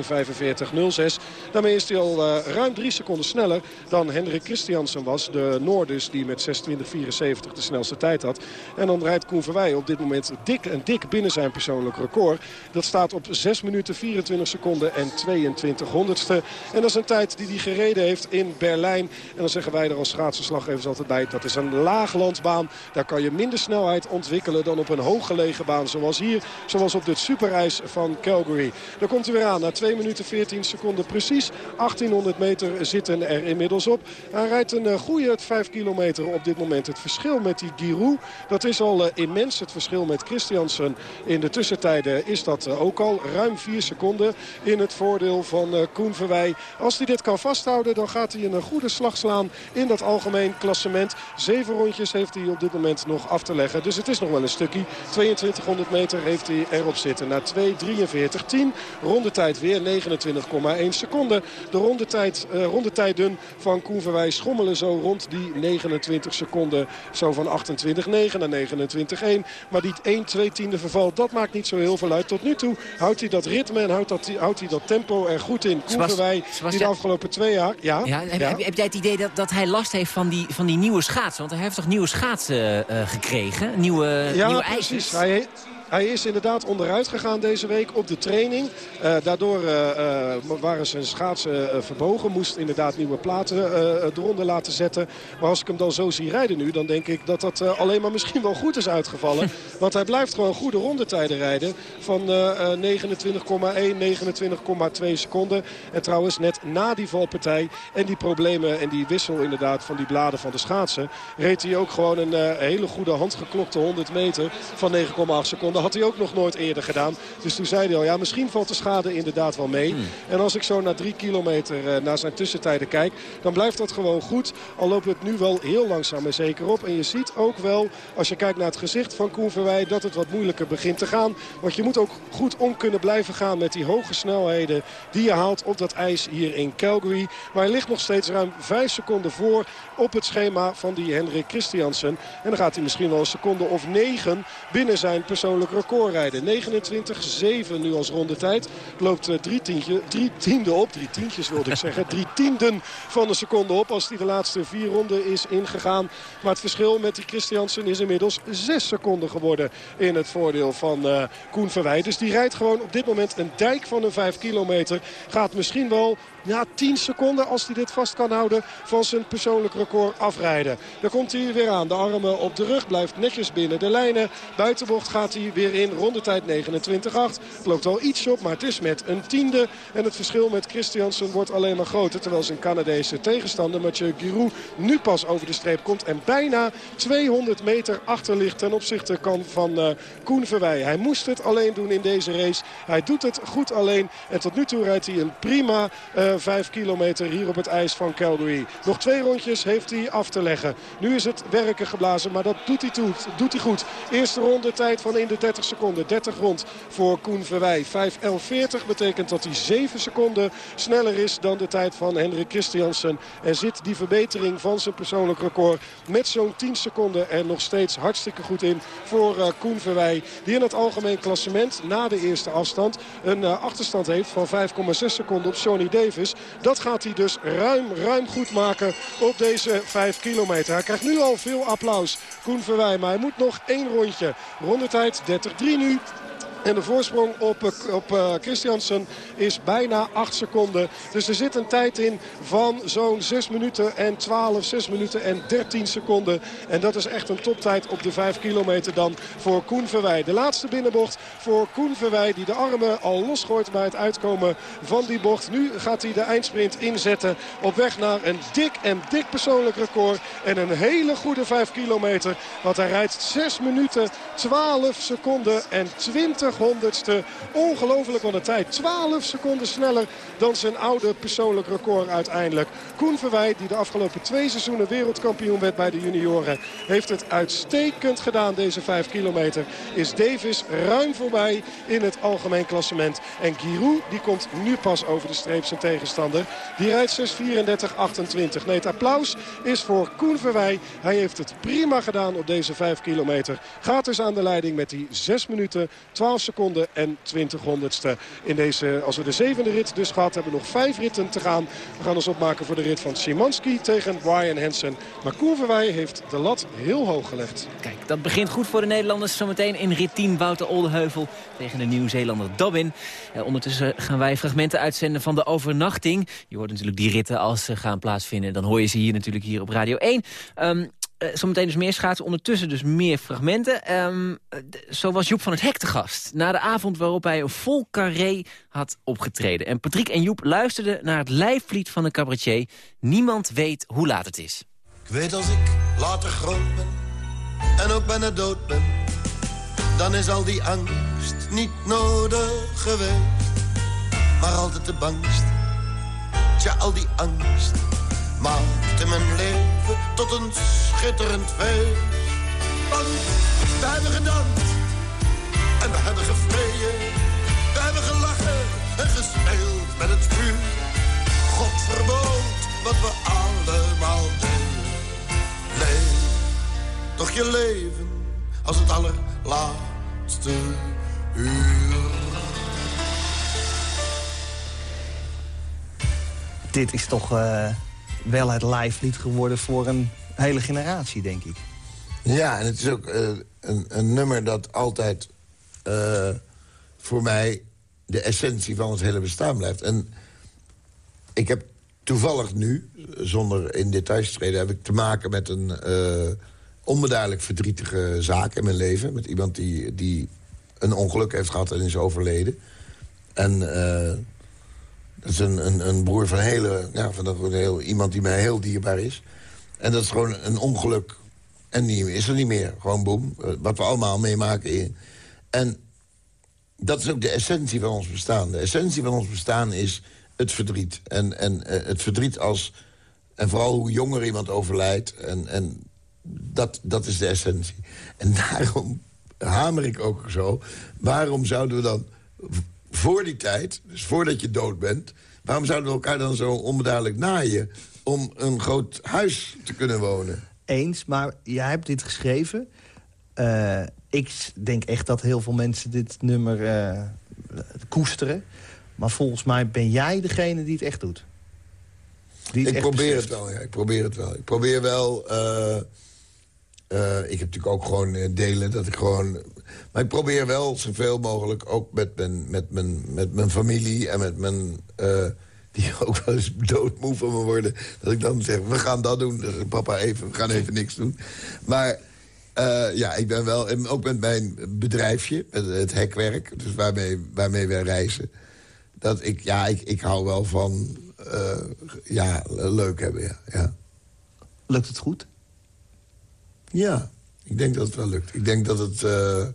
Daarmee is hij al eh, ruim drie seconden sneller dan Hendrik Christiansen was. De Noor dus die met 26.74 de snelste tijd had. En dan rijdt Koen Verwij op dit moment dik en dik binnen zijn persoonlijk record. Dat staat op 6 minuten 24 seconden en 22 honderdste. En dat is een tijd die hij gereden heeft in Berlijn. En dan zeggen wij er als schaatsenslaggevers altijd bij. Dat is een laaglandsbaan. Daar kan je minder snelheid ontwikkelen dan op een hooggelegen baan. Zoals hier, zoals op dit superijs van Calgary. Daar komt hij weer aan na 2 minuten 14 seconden precies. 1800 meter zitten er inmiddels op. Hij rijdt een eh, goede 5 kilometer op dit moment. Het verschil met die Giroud, dat is al eh, immens. Het verschil met Christiansen in de tussentijden is dat eh, ook al. Ruim 4 seconden in het voordeel van Koen Verwij. Als hij dit kan vasthouden, dan gaat hij een goede slag slaan in dat algemeen klassement. Zeven rondjes heeft hij op dit moment nog af te leggen. Dus het is nog wel een stukje. 2200 meter heeft hij erop zitten. Na 2.43.10. Rondetijd weer 29,1 seconden. De rondetijd, eh, rondetijden van Koen Verwij schommelen zo rond die 29 seconden. Zo van 28,9 naar 29,1. Maar die 1, 2 tiende verval, dat maakt niet zo heel veel uit. Tot nu toe houdt hij dat ritme en houdt, dat, houdt hij dat tempo er goed in. Koen Verwij, die de afgelopen twee jaar... Ja, Ja, heb, ja. Heb, heb jij het idee dat, dat hij last heeft van die, van die nieuwe schaatsen? Want hij heeft toch nieuwe schaatsen eh, gekregen? Nieuwe, Ja, nieuwe precies. Hij, Hij is inderdaad onderuit gegaan deze week op de training. Uh, daardoor uh, waren zijn schaatsen verbogen. Moest inderdaad nieuwe platen eronder laten zetten. Maar als ik hem dan zo zie rijden nu... dan denk ik dat dat alleen maar misschien wel goed is uitgevallen. Want hij blijft gewoon goede rondetijden rijden. Van 29,1, 29,2 seconden. En trouwens net na die valpartij en die problemen en die wissel inderdaad van die bladen van de schaatsen... reed hij ook gewoon een hele goede handgeklokte 100 meter van 9,8 seconden. Dat had hij ook nog nooit eerder gedaan. Dus toen zei hij al, ja, misschien valt de schade inderdaad wel mee. Hmm. En als ik zo na drie kilometer uh, naar zijn tussentijden kijk... dan blijft dat gewoon goed. Al loopt het nu wel heel langzaam en zeker op. En je ziet ook wel, als je kijkt naar het gezicht van Koen Verwij... dat het wat moeilijker begint te gaan. Want je moet ook goed om kunnen blijven gaan met die hoge snelheden... die je haalt op dat ijs hier in Calgary. Maar hij ligt nog steeds ruim vijf seconden voor op het schema van die Henrik Christiansen. En dan gaat hij misschien wel een seconde of negen binnen zijn persoonlijk record rijden. 29-7 nu als rondetijd. Loopt uh, drie, tientje, drie tiende op. Drie tientjes wilde ik zeggen. Drie tienden van een seconde op als hij de laatste vier ronden is ingegaan. Maar het verschil met die Christiansen is inmiddels zes seconden geworden in het voordeel van uh, Koen Verwij. Dus die rijdt gewoon op dit moment een dijk van een 5 kilometer. Gaat misschien wel ja, 10 seconden als hij dit vast kan houden van zijn persoonlijk record afrijden. Dan komt hij weer aan. De armen op de rug blijft netjes binnen de lijnen. Buitenbocht gaat hij weer in. Rondetijd 29-8. Loopt wel iets op, maar het is met een tiende. En het verschil met Christiansen wordt alleen maar groter. Terwijl zijn Canadese tegenstander Mathieu Giroux nu pas over de streep komt. En bijna 200 meter achter ligt ten opzichte van uh, Koen Verwij. Hij moest het alleen doen in deze race. Hij doet het goed alleen. En tot nu toe rijdt hij een prima uh, 5 kilometer hier op het ijs van Calgary. Nog twee rondjes heeft hij af te leggen. Nu is het werken geblazen, maar dat doet hij, doet hij goed. Eerste ronde tijd van in de 30 seconden. 30 rond voor Koen Verwij. 5.11.40 betekent dat hij 7 seconden sneller is dan de tijd van Hendrik Christiansen. En zit die verbetering van zijn persoonlijk record met zo'n 10 seconden er nog steeds hartstikke goed in voor uh, Koen Verwij. Die in het algemeen klassement na de eerste afstand een uh, achterstand heeft van 5,6 seconden op Johnny Davis. Dat gaat hij dus ruim, ruim goed maken op deze 5 kilometer. Hij krijgt nu al veel applaus, Koen Verwij. Maar hij moet nog één rondje. Rondetijd 30-3 nu. En de voorsprong op, eh, op uh, Christiansen is bijna 8 seconden. Dus er zit een tijd in van zo'n 6 minuten en 12, 6 minuten en 13 seconden. En dat is echt een toptijd op de 5 kilometer dan voor Koen Verwij. De laatste binnenbocht voor Koen Verwij die de armen al losgooit bij het uitkomen van die bocht. Nu gaat hij de eindsprint inzetten op weg naar een dik en dik persoonlijk record. En een hele goede 5 kilometer. Want hij rijdt 6 minuten, 12 seconden en 20 honderdste. Ongelooflijk wat een tijd. 12 seconden sneller dan zijn oude persoonlijk record uiteindelijk. Koen Verwij, die de afgelopen twee seizoenen wereldkampioen werd bij de junioren... heeft het uitstekend gedaan, deze 5 kilometer. Is Davis ruim voorbij in het algemeen klassement. En Giroud, die komt nu pas over de streep zijn tegenstander. Die rijdt 6.34.28. Nee, het applaus is voor Koen Verwij. Hij heeft het prima gedaan op deze 5 kilometer. Gaat dus aan de leiding met die 6 minuten, 12 seconden en 20 honderdste. In deze, als we de zevende rit dus gehad hebben, nog vijf ritten te gaan. We gaan ons opmaken voor de rit van Simanski tegen Brian Hansen. Maar Koen Verwij heeft de lat heel hoog gelegd. Kijk, dat begint goed voor de Nederlanders. Zometeen in rit 10 Wouter Oldeheuvel tegen de Nieuw-Zeelander Dobbin. Eh, ondertussen gaan wij fragmenten uitzenden van de overnachting. Je hoort natuurlijk die ritten als ze gaan plaatsvinden. Dan hoor je ze hier natuurlijk hier op Radio 1. Um, uh, zometeen dus meer schaatsen, ondertussen dus meer fragmenten. Um, zo was Joep van het Hek te gast. Na de avond waarop hij een vol carré had opgetreden. En Patrick en Joep luisterden naar het lijflied van de cabaretier. Niemand weet hoe laat het is. Ik weet als ik later groot ben en ook bijna dood ben... dan is al die angst niet nodig geweest. Maar altijd de bangst, tja, al die angst maakte mijn leven tot een schitterend feest. Want we hebben gedanst en we hebben gevreden. We hebben gelachen en gespeeld met het vuur. God verbood wat we allemaal deden. Leef toch je leven als het allerlaatste uur. Dit is toch... Uh wel het live lied geworden voor een hele generatie, denk ik. Ja, en het is ook uh, een, een, nummer dat altijd eh, voor mij de essentie van het hele bestaan blijft. En ik heb toevallig nu, zonder in details te treden... heb ik te maken met een uh, onbeduidelijk verdrietige zaak in mijn leven. Met iemand die, die een ongeluk heeft gehad en is overleden. En dat is een, een, een, broer van, hele, ja, van een, heel, iemand die mij heel dierbaar is. En dat is gewoon een ongeluk. En die is er niet meer. Gewoon boem. Wat we allemaal meemaken. En dat is ook de essentie van ons bestaan. De essentie van ons bestaan is het verdriet. En, en uh, het verdriet als... En vooral hoe jonger iemand overlijdt. En, en dat, dat is de essentie. En daarom hamer ik ook zo... waarom zouden we dan voor die tijd, dus voordat je dood bent... waarom zouden we elkaar dan zo onbeduidelijk naaien... om een groot huis te kunnen wonen? Eens, maar jij hebt dit geschreven. Uh, ik denk echt dat heel veel mensen dit nummer uh, koesteren. Maar volgens mij ben jij degene die het echt doet. Die ik probeer beseft. het wel, ja. Ik probeer het wel. Ik probeer wel... Uh, ik heb natuurlijk ook gewoon delen dat ik gewoon... Maar ik probeer wel zoveel mogelijk, ook met mijn, met mijn, met mijn familie en met mijn... Uh, die ook wel eens doodmoe van me worden. Dat ik dan zeg, we gaan dat doen. Dus papa, even, we gaan even niks doen. Maar uh, ja, ik ben wel, ook met mijn bedrijfje, met het hekwerk... dus waarmee, waarmee wij reizen... dat ik, ja, ik, ik hou wel van, uh, ja, leuk hebben, ja, ja. Lukt het goed? Ja, ik denk dat het wel lukt. Ik denk dat het... Uh,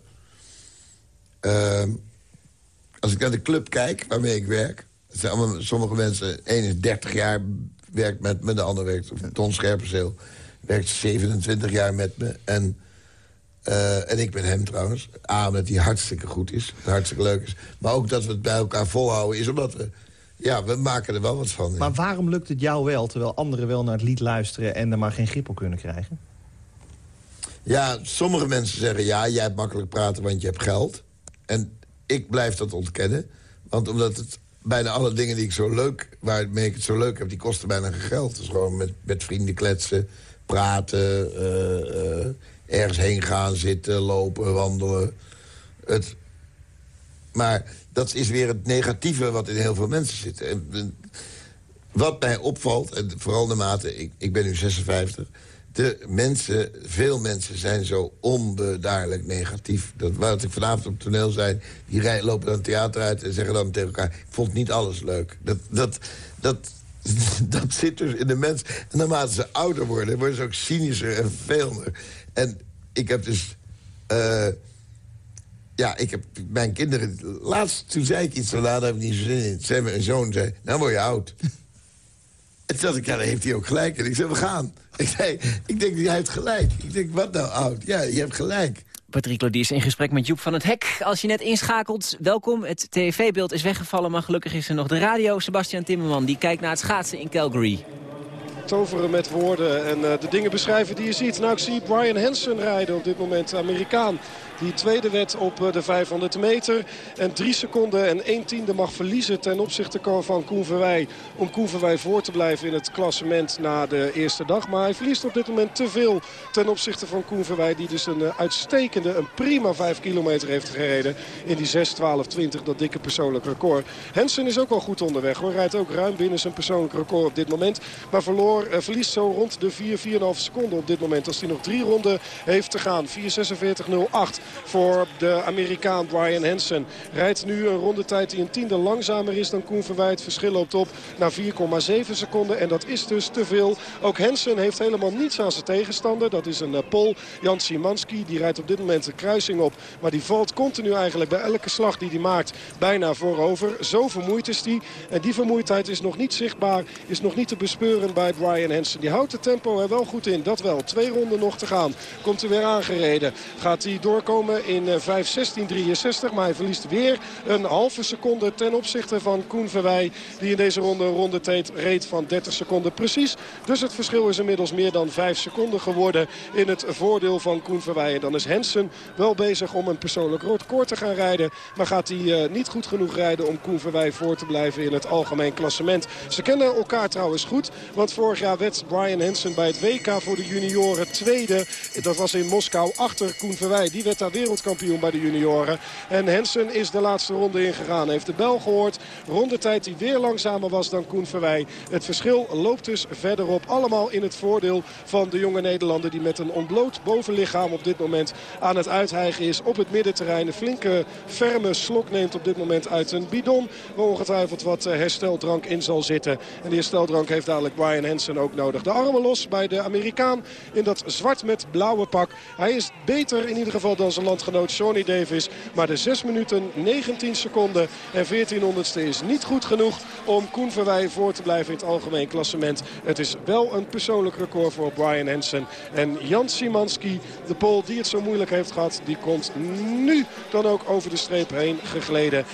als ik naar de club kijk waarmee ik werk... zijn allemaal, sommige mensen, één is 30 jaar werkt met me... de ander werkt, Ton Scherpenzeel, werkt 27 jaar met me... en uh, en ik ben hem trouwens. A, omdat hij hartstikke goed is. Hartstikke leuk is. Maar ook dat we het bij elkaar volhouden is omdat we... Ja, we maken er wel wat van. Maar waarom lukt het jou wel, terwijl anderen wel naar het lied luisteren... en er maar geen grip op kunnen krijgen? Ja, sommige mensen zeggen... ja, jij hebt makkelijk praten, want je hebt geld. En ik blijf dat ontkennen. Want omdat het bijna alle dingen die ik zo leuk... waarmee ik het zo leuk heb, die kosten bijna geen geld. Dus gewoon met, met vrienden kletsen, praten... Uh, uh, ergens heen gaan, zitten, lopen, wandelen. Het, maar dat is weer het negatieve wat in heel veel mensen zit. En, wat mij opvalt, en vooral naarmate, ik, ik ben nu 56... de mensen, veel mensen zijn zo onbedaarlijk negatief. Dat, wat ik vanavond op toneel zei, die rij, lopen dan het theater uit... en zeggen dan tegen elkaar, ik vond niet alles leuk. Dat, dat, dat, dat zit dus in de mens. En naarmate ze ouder worden, worden ze ook cynischer en veelmer. En ik heb dus... Uh, ja, ik heb mijn kinderen... Laatst, toen zei ik iets van, daar heb ik niet zo zin in. Zei mijn zoon, zei, nou word je oud. en toen dacht ik, ja, dan heeft hij ook gelijk. En ik zei, we gaan. Ik zei, ik denk, hij heeft gelijk. Ik denk, wat nou oud? Ja, je hebt gelijk. Patrick Lodiers in gesprek met Joep van het Hek. Als je net inschakelt, welkom. Het tv-beeld is weggevallen, maar gelukkig is er nog de radio. Sebastian Timmerman, die kijkt naar het schaatsen in Calgary toveren met woorden en uh, de dingen beschrijven die je ziet. Nou, ik zie Brian Hansen rijden op dit moment, Amerikaan. Die tweede wet op eh, de 500 meter. En drie seconden en 1 tiende mag verliezen ten opzichte van Koen Verwij. Om Koen Verwij voor te blijven in het klassement na de eerste dag. Maar hij verliest op dit moment te veel ten opzichte van Koen Verwij. Die dus een eh, uitstekende, een prima 5 kilometer heeft gereden. In die 6, 12, 20, dat dikke persoonlijk record. Hensen is ook al goed onderweg hoor. Rijdt ook ruim binnen zijn persoonlijk record op dit moment. Maar verloor, uh, verliest zo rond de 4, 4,5 seconden op dit moment. Als hij nog drie ronden heeft te gaan. 4.46.08 voor de Amerikaan Brian Hansen. Rijdt nu een rondetijd die een tiende langzamer is dan Koen Verwijt. Verschil loopt op naar 4,7 seconden. En dat is dus te veel. Ook Hansen heeft helemaal niets aan zijn tegenstander. Dat is een uh, Pol, Jan Simanski. Die rijdt op dit moment de kruising op. Maar die valt continu eigenlijk bij elke slag die hij maakt bijna voorover. Zo vermoeid is hij. En die vermoeidheid is nog niet zichtbaar. Is nog niet te bespeuren bij Brian Hansen. Die houdt het tempo er wel goed in. Dat wel. Twee ronden nog te gaan. Komt er weer aangereden. Gaat hij doorkomen in 5.16.63. Eh, maar hij verliest weer een halve seconde ten opzichte van Koen Verwij. Die in deze ronde een ronde reed van 30 seconden precies. Dus het verschil is inmiddels meer dan 5 seconden geworden in het voordeel van Koen Verwij. En dan is Hensen wel bezig om een persoonlijk record te gaan rijden. Maar gaat hij uh, niet goed genoeg rijden om Koen Verwij voor te blijven in het algemeen klassement. Ze kennen elkaar trouwens goed. Want Vorig jaar werd Brian Hansen bij het WK voor de junioren tweede. Dat was in Moskou achter Koen Verwij. Die werd wereldkampioen bij de junioren. En Hansen is de laatste ronde ingegaan. Heeft de bel gehoord. Rondetijd die weer langzamer was dan Koen Verwij. Het verschil loopt dus verderop. Allemaal in het voordeel van de jonge Nederlander... die met een ontbloot bovenlichaam op dit moment aan het uithijgen is op het middenterrein. Een flinke, ferme slok neemt op dit moment uit een bidon... waar ongetwijfeld wat eh, hersteldrank in zal zitten. En die hersteldrank heeft dadelijk Brian Hansen ook nodig. De armen los bij de Amerikaan in dat zwart met blauwe pak. Hij is beter in ieder geval dan zijn landgenoot Shawnee Davis. Maar de 6 minuten 19 seconden en 1400ste is niet goed genoeg... om Koen Verwij voor te blijven in het algemeen klassement. Het is wel een persoonlijk record voor Brian Hansen. En Jan Simanski, de Pool die het zo moeilijk heeft gehad... die komt nu dan ook over de streep heen gegleden. 6.34-71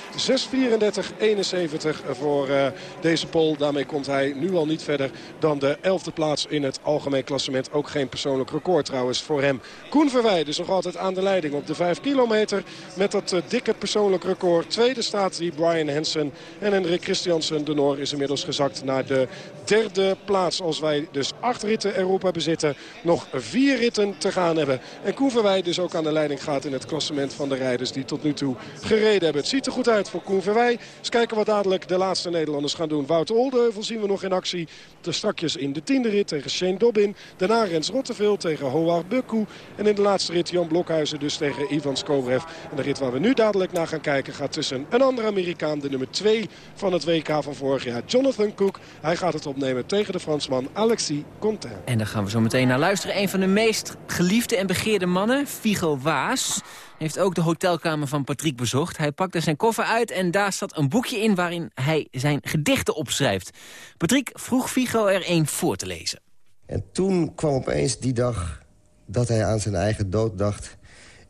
voor uh, deze Pool. Daarmee komt hij nu al niet verder dan de 11e plaats in het algemeen klassement. Ook geen persoonlijk record trouwens voor hem. Koen Verwij dus nog altijd aan de leiding op de 5 kilometer. Met dat uh, dikke persoonlijk record. Tweede staat die Brian Hansen. En Hendrik Christiansen de Noor is inmiddels gezakt naar de derde plaats. Als wij dus acht ritten erop hebben zitten. Nog vier ritten te gaan hebben. En Koen dus ook aan de leiding gaat in het klassement van de rijders die tot nu toe gereden hebben. Het ziet er goed uit voor Koen Verwij. Eens kijken wat dadelijk de laatste Nederlanders gaan doen. Wouter Oldeheuvel zien we nog in actie. De strakjes in de tiende rit tegen Shane Dobbin. Daarna Rens Rotteveel tegen Howard Bukku. En in de laatste rit Jan Blokhuizen dus tegen Ivan Skobrev. En de rit waar we nu dadelijk naar gaan kijken gaat tussen een andere Amerikaan. De nummer 2 van het WK van vorig jaar. Jonathan Cook. Hij gaat het opnemen tegen de Fransman Alexis Contain. En daar gaan we zo meteen naar luisteren. Een van de meest geliefde en begeerde mannen, Figo Waas heeft ook de hotelkamer van Patrick bezocht. Hij pakte zijn koffer uit en daar zat een boekje in... waarin hij zijn gedichten opschrijft. Patrick vroeg Figo er een voor te lezen. En toen kwam opeens die dag dat hij aan zijn eigen dood dacht...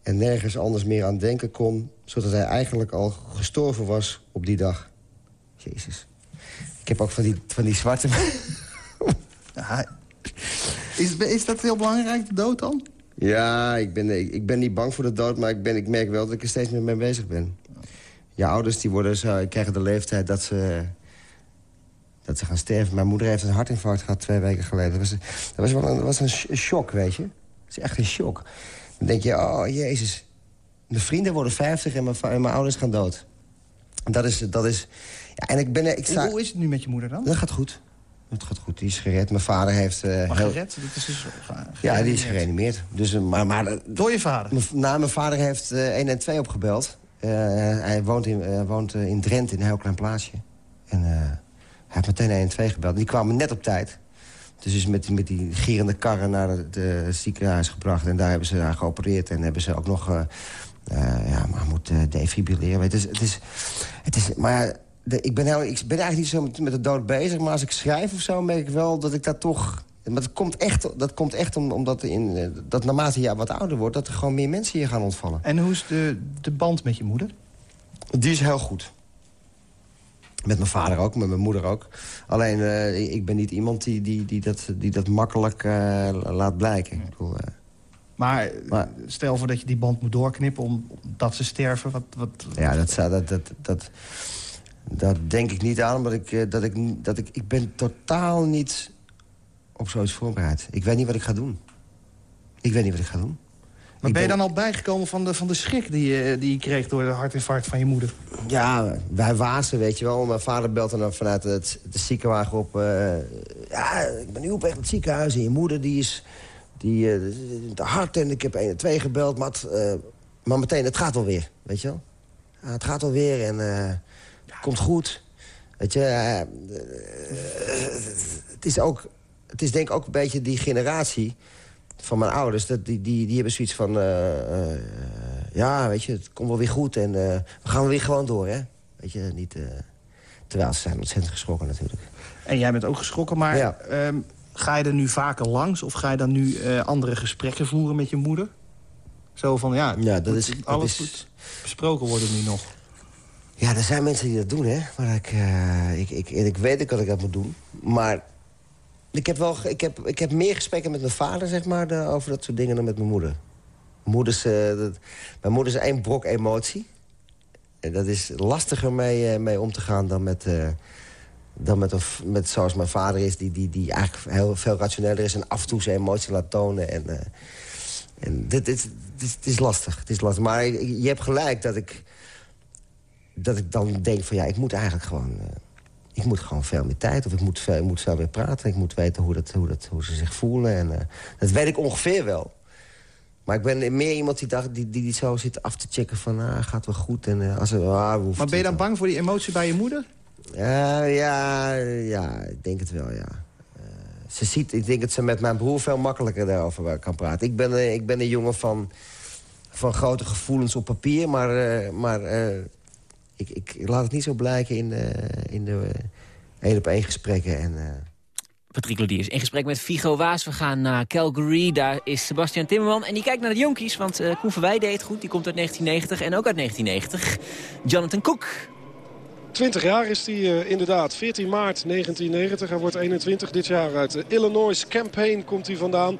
en nergens anders meer aan denken kon... zodat hij eigenlijk al gestorven was op die dag. Jezus. Ik heb ook van die, van die zwarte... is, is dat heel belangrijk, de dood dan? Ja, ik ben, ik ben niet bang voor de dood, maar ik, ben, ik merk wel dat ik er steeds meer mee bezig ben. Je ouders die worden zo, krijgen de leeftijd dat ze, dat ze gaan sterven. Mijn moeder heeft een hartinfarct gehad twee weken geleden. Dat was, dat was wel een, dat was een shock, weet je. Het is echt een shock. Dan denk je, oh jezus. Mijn vrienden worden 50 en mijn, en mijn ouders gaan dood. Dat is... Dat is ja, en ik ben, ik sta... Hoe is het nu met je moeder dan? Dat gaat goed. Het gaat goed, die is gered. Mijn vader heeft... Uh, maar heel... gered? Dat is dus ja, die is gereanimeerd. Dus, uh, maar, maar, Door je vader? Nou, mijn vader heeft uh, 1 en 2 opgebeld. Hij woont, in, woont in Drenthe, in een heel klein plaatsje. En hij heeft meteen 1 en 2 gebeld. Die kwamen net op tijd. Dus is met, met die gierende karren naar het ziekenhuis gebracht. En daar hebben ze haar geopereerd. En hebben ze ook nog... ja, maar moet defibrilleren. Het is... Het is, het is maar de, ik, ben heel, ik ben eigenlijk niet zo met, met de dood bezig. Maar als ik schrijf of zo, merk ik wel dat ik daar toch... Maar dat komt echt, dat komt echt om, omdat in, dat naarmate je wat ouder wordt... dat er gewoon meer mensen hier gaan ontvallen. En hoe is de, de band met je moeder? Die is heel goed. Met mijn vader ook, met mijn moeder ook. Alleen, uh, ik ben niet iemand die, die, die, dat, die dat makkelijk uh, laat blijken. Ik bedoel, uh, maar, maar, stel voor dat je die band moet doorknippen omdat ze sterven. Wat, wat, ja, dat, dat, dat, dat, dat denk ik niet aan, omdat ik, dat ik, dat ik, ik ben totaal niet op zoiets voorbereid. Ik weet niet wat ik ga doen. Ik weet niet wat ik ga doen. Maar ben je dan al bijgekomen van de, van de schrik die je, die je kreeg door de hartinfarct van je moeder? Ja, wij wazen, weet je wel. Mijn vader belt dan vanuit het, de ziekenwagen op. Uh, ja, ik ben nu op weg naar het ziekenhuis en je moeder die is die, uh, te hard en ik heb 1 en 2 gebeld. Maar, het, uh, maar meteen, het gaat alweer, weet je wel. Ja, het gaat alweer en komt goed. Weet je, het is ook... Het is denk ik ook een beetje die generatie van mijn ouders. Dat die, die, die hebben zoiets van... Uh, uh, ja, weet je, het komt wel weer goed en uh, we gaan weer gewoon door, hè. Weet je, niet... terwijl ze zijn ontzettend geschrokken natuurlijk. En jij bent ook geschrokken, maar ja. um, ga je er nu vaker langs... of ga je dan nu andere gesprekken voeren met je moeder? Zo van, ja, ja dat is, alles dat is... besproken worden nu nog. Ja, er zijn mensen die dat doen, hè. Maar ik, uh, ik, ik, ik weet ook dat ik dat moet doen. Maar ik heb, wel, ik heb, ik heb meer gesprekken met mijn vader, zeg maar, over dat soort dingen dan met mijn moeder. Moeders, dat, mijn moeder is één brok emotie. En dat is lastiger mee, uh, mee om te gaan dan met, dan met, met zoals mijn vader is... Die, die, die eigenlijk heel veel rationeler is en af en toe zijn emotie laat tonen. En, eh, en dit, dit, dit, het is lastig. Het is lastig. Maar je hebt gelijk dat ik, dat ik dan denk van... ja, ik moet eigenlijk gewoon... eh, ik moet gewoon veel meer tijd, of ik moet veel, ik moet veel meer praten. Ik moet weten hoe, dat, hoe, dat, hoe ze zich voelen. En, eh, dat weet ik ongeveer wel. Maar ik ben meer iemand die, dacht, die, die, die zo zit af te checken van... Ah, gaat wel goed. En, eh, als er, ah, Maar ben je dan bang voor die emotie bij je moeder? ja, ja, ja, ik denk het wel, ja. Eh, ze ziet, ik denk dat ze met mijn broer veel makkelijker daarover eh, kan praten. Ik ben, eh, ik ben een jongen van, van grote gevoelens op papier, maar, eh, maar eh, ik, ik laat het niet zo blijken in, eh, in de één op één gesprekken. En, eh, Patrick Lodiers in gesprek met Figo Waas. We gaan naar Calgary. Daar is Sebastian Timmerman. En die kijkt naar de jonkies, want eh Koen Verwij deed het goed. Die komt uit 1990 en ook uit 1990. Jonathan Cook. 20 jaar is hij inderdaad. 14 maart 1990. Hij wordt 21 dit jaar uit de Illinois Campaign komt hij vandaan.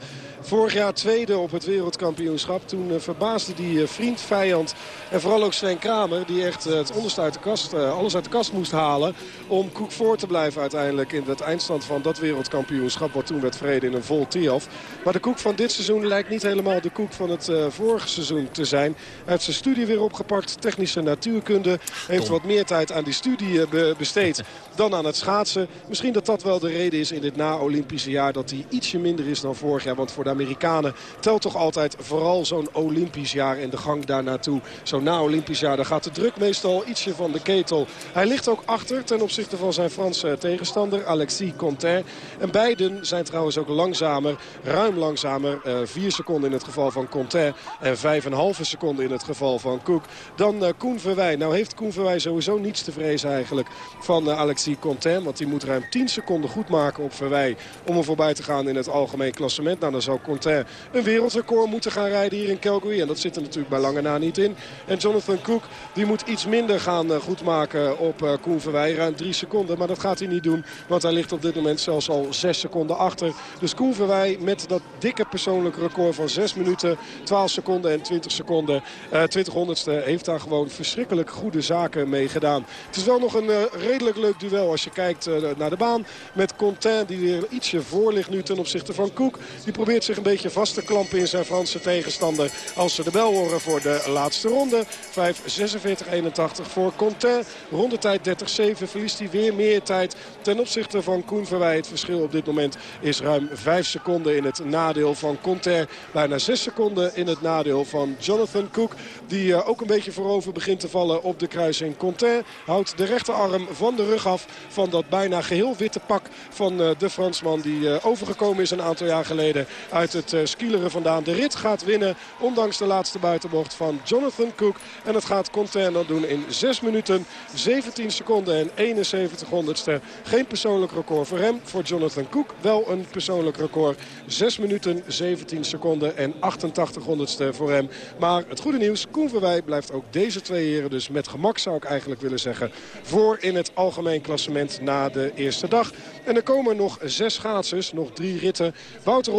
Vorig jaar tweede op het wereldkampioenschap. Toen eh, verbaasde die eh, vriend, vijand en vooral ook Sven Kramer... die echt eh, het onderste uit de kast, alles uit de kast moest halen... om Koek voor te blijven uiteindelijk in het eindstand van dat wereldkampioenschap... wat toen werd vrede in een vol Tiaf. Maar de Koek van dit seizoen lijkt niet helemaal de Koek van het vorige seizoen te zijn. Hij heeft zijn studie weer opgepakt, technische natuurkunde. Heeft wat meer tijd aan die studie be- besteed dan aan het schaatsen. Misschien dat dat wel de reden is in dit na-Olympische jaar... dat hij ietsje minder is dan vorig jaar. Want voor de Amerikanen telt toch altijd vooral zo'n Olympisch jaar... en de gang daar naartoe. Zo'n na-Olympisch jaar, daar gaat de druk meestal ietsje van de ketel. Hij ligt ook achter ten opzichte van zijn Franse tegenstander, Alexis Conter. En beiden zijn trouwens ook langzamer, ruim langzamer. eh, vier seconden in het geval van Conter en vijf en een halve seconde in het geval van Koek. Dan eh, Koen Verwij. Nou heeft Koen Verwij sowieso niets te vrezen eigenlijk van eh, Alexis Conter. Want die moet ruim 10 seconden goed maken op Verwij om er voorbij te gaan in het algemeen klassement. Nou dan zou Conter een wereldrecord moeten gaan rijden hier in Calgary. En dat zit er natuurlijk bij lange na niet in. En Jonathan Cook die moet iets minder gaan eh, goedmaken op eh, Koen Verwij. Ruim 3 seconden. Maar dat gaat hij niet doen. Want hij ligt op dit moment zelfs al 6 seconden achter. Dus Koen Verwij met dat dikke persoonlijke record van 6 minuten, 12 seconden en 20 seconden. eh 20 honderdste heeft daar gewoon verschrikkelijk goede zaken mee gedaan. Het is wel nog een eh, redelijk leuk duel als je kijkt eh, naar de baan. Met Contain die weer ietsje voor ligt nu ten opzichte van Koek. Die probeert zich een beetje vast te klampen in zijn Franse tegenstander. Als ze de bel horen voor de laatste ronde. 5.46.81 voor Contain. Rondetijd 30.7 verliest hij weer meer tijd ten opzichte van Koen Verwij. Het verschil op dit moment is ruim 5 seconden in het nadeel van Conter. Bijna 6 seconden in het nadeel van Jonathan Cook. Die eh, ook een beetje voorover begint te vallen op de kruising. Conter houdt de rechterarm van de rug af van dat bijna geheel witte pak van eh, de Fransman. Die eh, overgekomen is een aantal jaar geleden uit het eh, skileren vandaan. De rit gaat winnen ondanks de laatste buitenbocht van Jonathan Cook. En dat gaat dan doen in 6 minuten, 17 seconden en 71 honderdste. Geen persoonlijk record voor hem. Voor Jonathan Cook wel een persoonlijk record. 6 minuten, 17 seconden en 88 honderdste voor hem. Maar het goede nieuws, Koen Verwij blijft ook deze twee heren dus met gemak zou ik eigenlijk willen zeggen. Voor in het algemeen klassement na de eerste dag. En er komen nog zes schaatsers, nog drie ritten. Wouter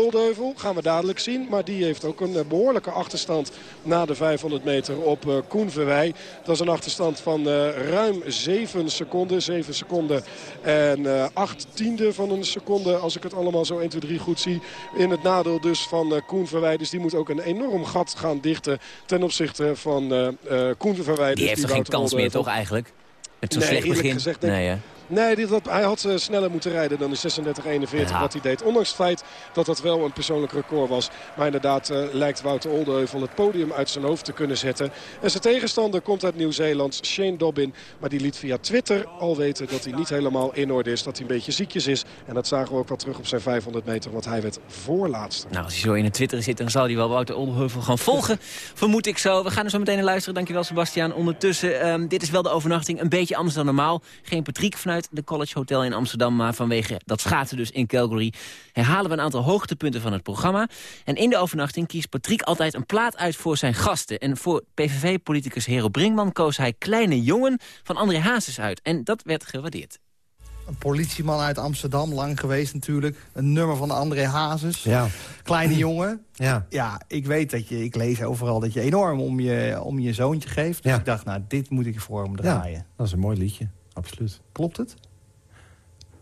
Gaan we dadelijk zien. Maar die heeft ook een eh, behoorlijke achterstand na de 500 meter op eh, Koen Verwij. Dat is een achterstand van eh, ruim 7 seconden. 7 seconden en eh 8 tiende van een seconde. Als ik het allemaal zo 1, 2, 3 goed zie. In het nadeel dus van Koen Verwij. Dus die moet ook een enorm gat gaan dichten ten opzichte van Koen Verwij. Die Dus heeft toch geen kans meer, toch eigenlijk? Zo'n Nee, slecht begin. gezegd nee, hè? Nee, dit, dat, hij had eh, sneller moeten rijden dan de 36-41 Ja. wat hij deed. Ondanks het feit dat dat wel een persoonlijk record was. Maar inderdaad eh, lijkt Wouter Oldeheuvel het podium uit zijn hoofd te kunnen zetten. En zijn tegenstander komt uit Nieuw-Zeeland, Shane Dobbin. Maar die liet via Twitter al weten dat hij niet helemaal in orde is. Dat hij een beetje ziekjes is. En dat zagen we ook wel terug op zijn 500 meter. Want hij werd voorlaatste. Nou, als hij zo in de Twitter zit, dan zal hij wel Wouter Oldeheuvel gaan volgen. vermoed ik zo. We gaan er zo meteen naar luisteren. Dankjewel, Sebastian. Ondertussen, ehm, dit is wel de overnachting. Een beetje anders dan normaal. Geen Patrick vanuit de College Hotel in Amsterdam. Maar vanwege dat schaatsen dus in Calgary... herhalen we een aantal hoogtepunten van het programma. En in de overnachting kiest Patrick altijd een plaat uit voor zijn gasten. En voor PVV-politicus Hero Brinkman koos hij Kleine Jongen van André Hazes uit. En dat werd gewaardeerd. Een politieman uit Amsterdam, lang geweest natuurlijk. Een nummer van André Hazes. Ja. Kleine jongen. Ja. Ja, ik weet dat je, ik lees overal dat je enorm om je, om je zoontje geeft. Dus Ja. ik dacht, nou, dit moet ik voor hem Ja, draaien. dat is een mooi liedje. Absoluut. Klopt het?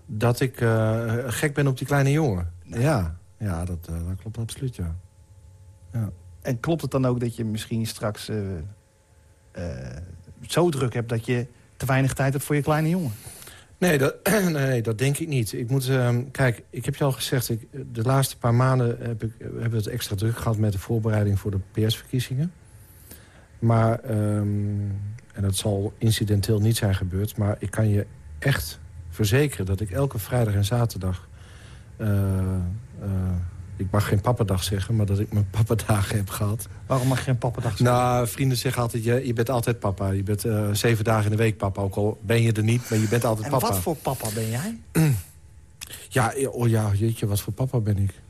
Dat ik eh, gek ben op die kleine jongen. Ja, ja dat, eh, dat klopt absoluut, ja. ja. En klopt het dan ook dat je misschien straks eh, zo druk hebt... dat je te weinig tijd hebt voor je kleine jongen? Nee, dat, nee, dat denk ik niet. Ik moet, ehm, kijk, ik heb je al gezegd... Ik, de laatste paar maanden heb ik, hebben we het extra druk gehad... met de voorbereiding voor de PS-verkiezingen. Maar, ehm, en dat zal incidenteel niet zijn gebeurd... maar ik kan je echt verzekeren dat ik elke vrijdag en zaterdag... eh, eh, ik mag geen pappadag zeggen, maar dat ik mijn pappadagen heb gehad. Waarom mag je geen pappadag zeggen? Nou, vrienden zeggen altijd, je, je bent altijd papa. Je bent eh, zeven dagen in de week papa, ook al ben je er niet, maar je bent altijd en papa. wat voor papa ben jij? Ja, oh ja, jeetje, wat voor papa ben ik?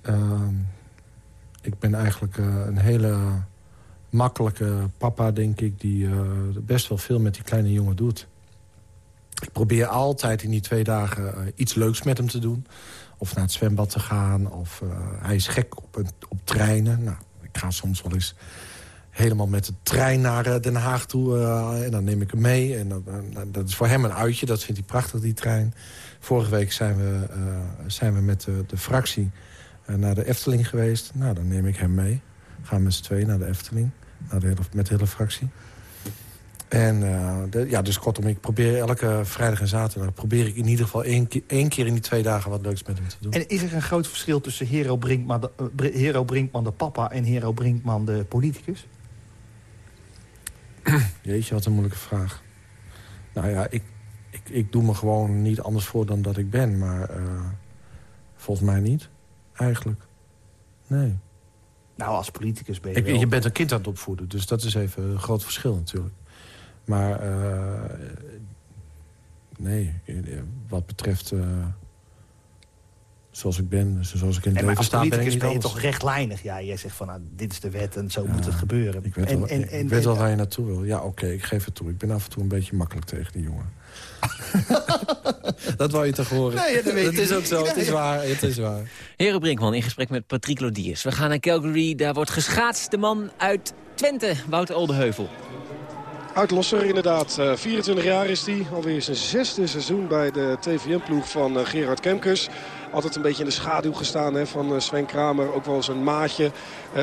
Ehm, ik ben eigenlijk een hele makkelijke papa, denk ik... die eh, best wel veel met die kleine jongen doet. Ik probeer altijd in die twee dagen eh, iets leuks met hem te doen. Of naar het zwembad te gaan. Of eh, hij is gek op, een, op treinen. Nou, ik ga soms wel eens helemaal met de trein naar Den Haag toe. en dan neem ik hem mee. En eh, dat is voor hem een uitje. Dat vindt hij prachtig, die trein. Vorige week zijn we, zijn we met de, fractie naar de Efteling geweest. Nou, dan neem ik hem mee. Gaan met z'n tweeën naar de Efteling. Naar de hele, met de hele fractie. En eh, de- ja, dus kortom, ik probeer elke vrijdag en zaterdag... probeer ik in ieder geval één, keer- één keer in die twee dagen wat leuks met hem te doen. En is er een groot verschil tussen Hero Brinkman de, eh, Hero Brinkman de papa... en Hero Brinkman de politicus? Jeetje, wat een moeilijke vraag. Nou ja, ik, ik, ik doe me gewoon niet anders voor dan dat ik ben. Maar eh, volgens mij niet, eigenlijk. Nee. Nou, als politicus ben je Ik, je bent een kind aan het opvoeden, dus dat is even een groot verschil natuurlijk. Maar eh, nee, wat betreft eh, zoals ik ben, zoals ik in het leven als sta, ben ik politicus ben je toch rechtlijnig? Ja, jij zegt van, nou, dit is de wet en zo moet het gebeuren. Ik weet, en, wel, en, ik, en, ik weet waar je naartoe wil. Ja, oké, ik geef het toe. Ik ben af en toe een beetje makkelijk tegen die jongen. dat wou je toch horen? Nee, ja, dat weet ik is niet. ook zo, het is waar, het is waar. Heren Brinkman in gesprek met Patrick Lodiers. We gaan naar Calgary, daar wordt geschaatst. De man uit Twente, Wouter Oldeheuvel. Uitlosser inderdaad. Eh, 24 jaar is hij. Alweer zijn zesde seizoen bij de TVM-ploeg van eh, Gerard Kemkes. Altijd een beetje in de schaduw gestaan hè, van eh, Sven Kramer. Ook wel zijn maatje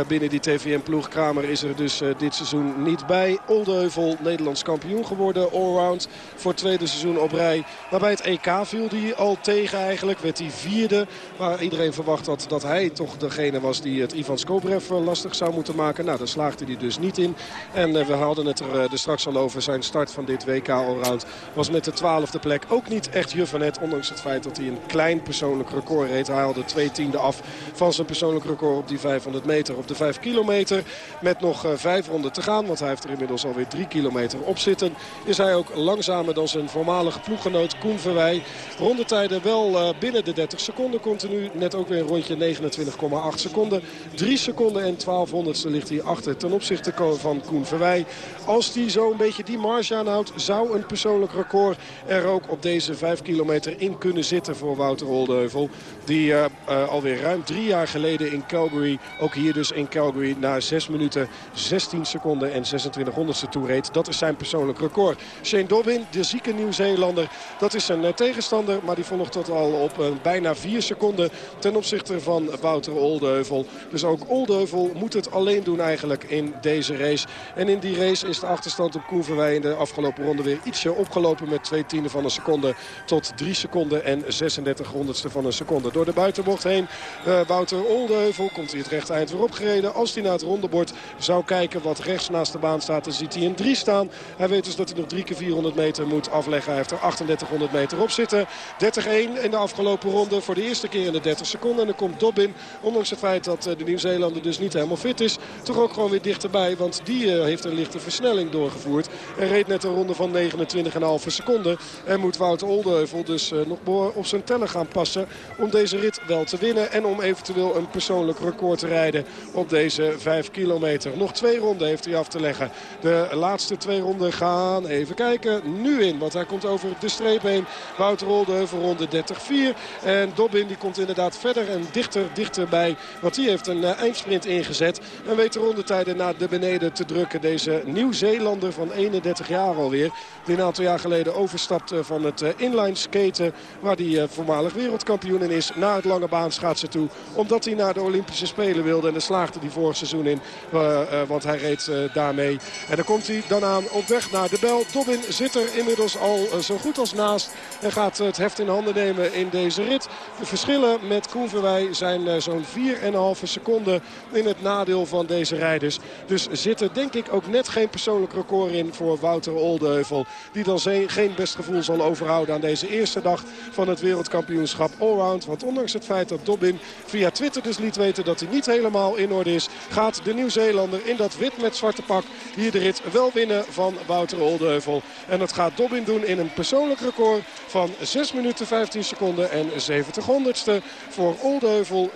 binnen die TVM-ploeg. Kramer is er dus eh, dit seizoen niet bij. Oldeheuvel Nederlands kampioen geworden. Allround voor het tweede seizoen op rij. Maar bij het EK viel hij al tegen eigenlijk. Werd hij vierde. Waar iedereen verwacht had dat hij toch degene was die het Ivan Skobrev eh, lastig zou moeten maken. Nou, daar slaagde hij dus niet in. En eh, we hadden het er eh, er straks al over. Zijn start van dit WK Allround was met de twaalfde plek ook niet echt Juffanet. Ondanks het feit dat hij een klein persoonlijk record reed. Hij haalde twee tiende af van zijn persoonlijk record op die 500 meter. Op de 5 kilometer met nog eh, vijf ronden te gaan. Want hij heeft er inmiddels alweer 3 kilometer op zitten. Is hij ook langzamer dan zijn voormalige ploeggenoot Koen Verwij. Rondetijden wel eh, binnen de 30 seconden continu. Net ook weer een rondje 29,8 seconden. 3 seconden en 12 honderdste ligt hij achter ten opzichte van Koen Verwij. Als hij zo een beetje die marge aanhoudt... zou een persoonlijk record er ook op deze 5 kilometer in kunnen zitten voor Wouter Oldeheuvel. Die eh, alweer ruim drie jaar geleden in Calgary, ook hier dus in Calgary... na 6 minuten 16 seconden en 26 honderdste toereed. Dat is zijn persoonlijk record. Shane Dobbin, de zieke Nieuw-Zeelander, dat is zijn eh, tegenstander. Maar die volgt dat al op eh, bijna 4 seconden ten opzichte van Wouter Oldeheuvel. Dus ook Oldeheuvel moet het alleen doen eigenlijk in deze race. En in die race is de achterstand op Koen Verwij in de afgelopen ronde weer ietsje opgelopen met 2 tienden van een seconde tot 3 seconden en 36 honderdste van een seconde. Door de buitenbocht heen eh, Wouter Oldeheuvel komt hij het rechte eind weer Als hij naar het rondebord zou kijken wat rechts naast de baan staat, dan ziet hij een 3 staan. Hij weet dus dat hij nog 3 keer 400 meter moet afleggen. Hij heeft er 3800 meter op zitten. 30-1 in de afgelopen ronde voor de eerste keer in de 30 seconden. En dan komt Dobbin, ondanks het feit dat eh, de Nieuw-Zeelander dus niet helemaal fit is, toch ook gewoon weer dichterbij. Want die eh, heeft een lichte versnelling doorgevoerd. En reed net een ronde van 29,5 seconden. En moet Wouter Oldeheuvel dus eh, nog op zijn teller gaan passen. om deze rit wel te winnen. En om eventueel een persoonlijk record te rijden op deze 5 kilometer. Nog twee ronden heeft hij af te leggen. De laatste twee ronden gaan, even kijken, nu in. Want hij komt over de streep heen. Wouter Oldeheuvel ronde 30-4. En Dobbin die komt inderdaad verder en dichter, dichterbij. Want die heeft een uh, eindsprint ingezet. En weet de rondetijden naar de beneden te drukken. Deze Nieuw-Zeelander van 31 jaar alweer. Die een aantal jaar geleden overstapte van het uh, inline skaten. Waar uh, voormalig wereldkampioen in is. Naar het lange baanschaatsen toe. Omdat hij naar de Olympische Spelen wilde. En daar hij vorig seizoen in. want hij reed daarmee. En dan komt hij dan aan op weg naar de bel. Dobbin zit er inmiddels al zo goed als naast. En gaat het heft in handen nemen in deze rit. De verschillen met Koen Verwij zijn zo'n 4,5 seconden in het nadeel van deze rijders. Dus zit er denk ik ook net geen persoonlijk record in voor Wouter Oldeheuvel. Die dan geen best gevoel zal overhouden aan deze eerste dag van het wereldkampioenschap allround. Want ondanks het feit dat Dobbin via Twitter dus liet weten dat hij niet helemaal in orde is... gaat de Nieuw-Zeelander in dat wit met zwarte pak hier de rit wel winnen van Wouter Oldeheuvel. En dat gaat Dobbin doen in een persoonlijk record van 6 minuten 15 seconden en 70 honderdste. Voor Oldeheuvel 6.17.44.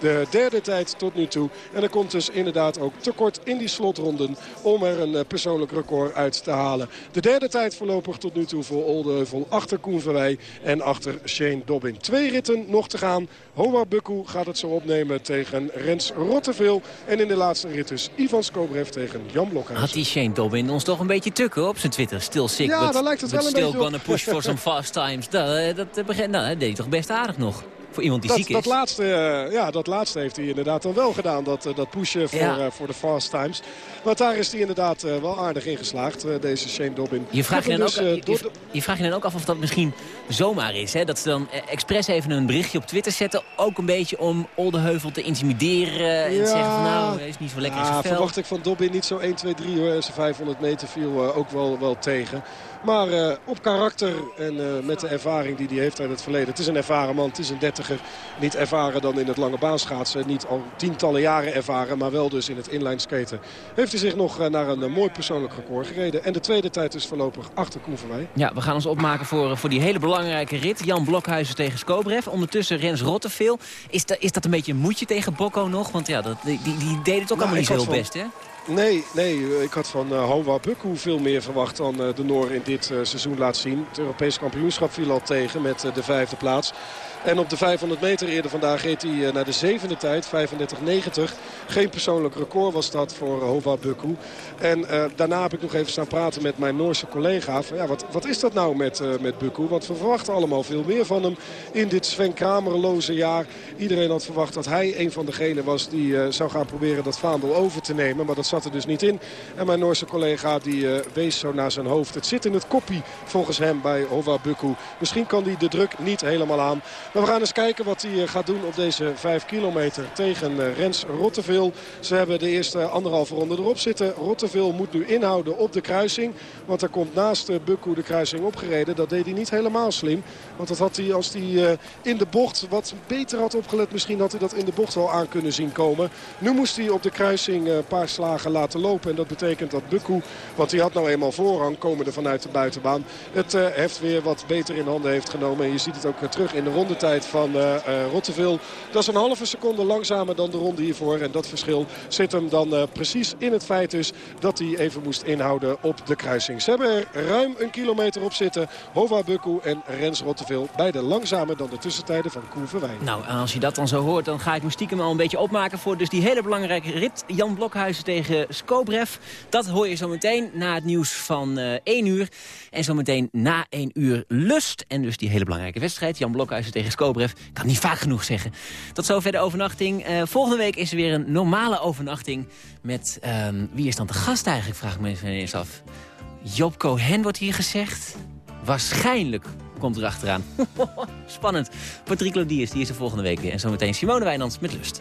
De derde tijd tot nu toe. En er komt dus inderdaad ook tekort in die slotronden om er een persoonlijk record uit te halen. De derde tijd voorlopig tot nu toe voor Oldeheuvel. Achter Koen Verwij en achter Shane Dobbin. Twee ritten nog te gaan. Hoa Bukku gaat het zo opnemen tegen Rens Rotteveel. En in de laatste rit dus Ivan Skobrev tegen Jan Blokhuis. Had die Shane Dobbin ons toch een beetje tukken op zijn Twitter? Still sick, ja, but, daar lijkt het but wel een still beetje gonna push for some fast times. Dat, dat, dat, begint, nou, dat deed hij toch best aardig nog. Voor iemand die dat, ziek is. Dat laatste, uh, ja, dat laatste heeft hij inderdaad dan wel gedaan. Dat, uh, dat pushen voor, Ja. uh, voor de fast times. Want daar is hij inderdaad wel aardig in geslaagd. deze Shane Dobbin. Je vraagt, je, Hem dan dus, ook, eh, je, door je- je vraagt je dan ook af of dat misschien zomaar is. Hè? Dat ze dan eh, expres even een berichtje op Twitter zetten. Ook een beetje om Oldeheuvel te intimideren. En Ja. te zeggen van nou, hij is niet zo lekker in Ja, verwacht ik van Dobbin niet zo 1, 2, 3 hoor. Zijn 500 meter viel eh, ook wel, wel tegen. Maar eh, op karakter en eh, met de ervaring die hij heeft uit het verleden. Het is een ervaren man, het is een dertiger. Niet ervaren dan in het lange baanschaatsen. Niet al tientallen jaren ervaren, maar wel dus in het inline skaten. Heeft hij zich nog eh, naar een mooi persoonlijk record gereden. En de tweede tijd is voorlopig achter Koen van. Ja, we gaan ons opmaken voor, voor die hele belangrijke rit. Jan Blokhuizen tegen Skobrev. Ondertussen Rens Rotteveel. Is, da- is dat een beetje een moedje tegen Bokko nog? Want ja, dat, die, die, die deed het ook Nou, allemaal niet heel best, hè? Nee, nee, ik had van uh, Hoa Bukku veel meer verwacht dan eh, de Noor in dit eh, seizoen laat zien. Het Europees kampioenschap viel al tegen met eh, de vijfde plaats. En op de 500 meter eerder vandaag reed hij eh, naar de zevende tijd, 35-90. Geen persoonlijk record was dat voor Hova Bukku. En eh, daarna heb ik nog even staan praten met mijn Noorse collega. Ja, wat, wat is dat nou met, eh met Bukku? Want we verwachten allemaal veel meer van hem in dit Sven Kramerloze jaar. Iedereen had verwacht dat hij een van degenen was die eh, zou gaan proberen dat vaandel over te nemen. Maar dat zat er dus niet in. En mijn Noorse collega die eh, wees zo naar zijn hoofd. Het zit in het koppie volgens hem bij Hova Bukku. Misschien kan hij de druk niet helemaal aan. Maar we gaan eens kijken wat hij eh, gaat doen op deze 5 kilometer tegen eh, Rens Rotteveel. Ze hebben de eerste anderhalve ronde erop zitten. Rotteveel moet nu inhouden op de kruising. Want er komt naast eh, Bukku de kruising opgereden. Dat deed hij niet helemaal slim. Want dat had hij als hij in de bocht wat beter had opgelet. Misschien had hij dat in de bocht wel aan kunnen zien komen. Nu moest hij op de kruising een paar slagen laten lopen. En dat betekent dat Bukku, want hij had nou eenmaal voorrang komende vanuit de buitenbaan. Het heft weer wat beter in handen heeft genomen. En je ziet het ook terug in de rondetijd van Rotteveel. Dat is een halve seconde langzamer dan de ronde hiervoor. En dat verschil zit hem dan eh, precies in het feit dus dat hij even moest inhouden op de kruising. Ze hebben er ruim een kilometer op zitten. Hova Bukku en Rens Rotteveel. Beide langzamer dan de tussentijden van Koen Verwijn. Nou, als je dat dan zo hoort, dan ga ik me stiekem al een beetje opmaken voor dus die hele belangrijke rit. Jan Blokhuizen tegen Skobrev. Dat hoor je zo meteen na het nieuws van eh 1 uur. En zo meteen na 1 uur lust. En dus die hele belangrijke wedstrijd. Jan Blokhuizen tegen Kan niet vaak genoeg zeggen. Tot zover de overnachting. Eh, volgende week is er weer een normale overnachting. Met, ehm, wie is dan de gast eigenlijk, vraag ik me eens af. Job Cohen wordt hier gezegd. Waarschijnlijk komt er achteraan. Spannend. Patrick Lodiers, die is er volgende week weer. En zometeen Simone Wijnands met Lust.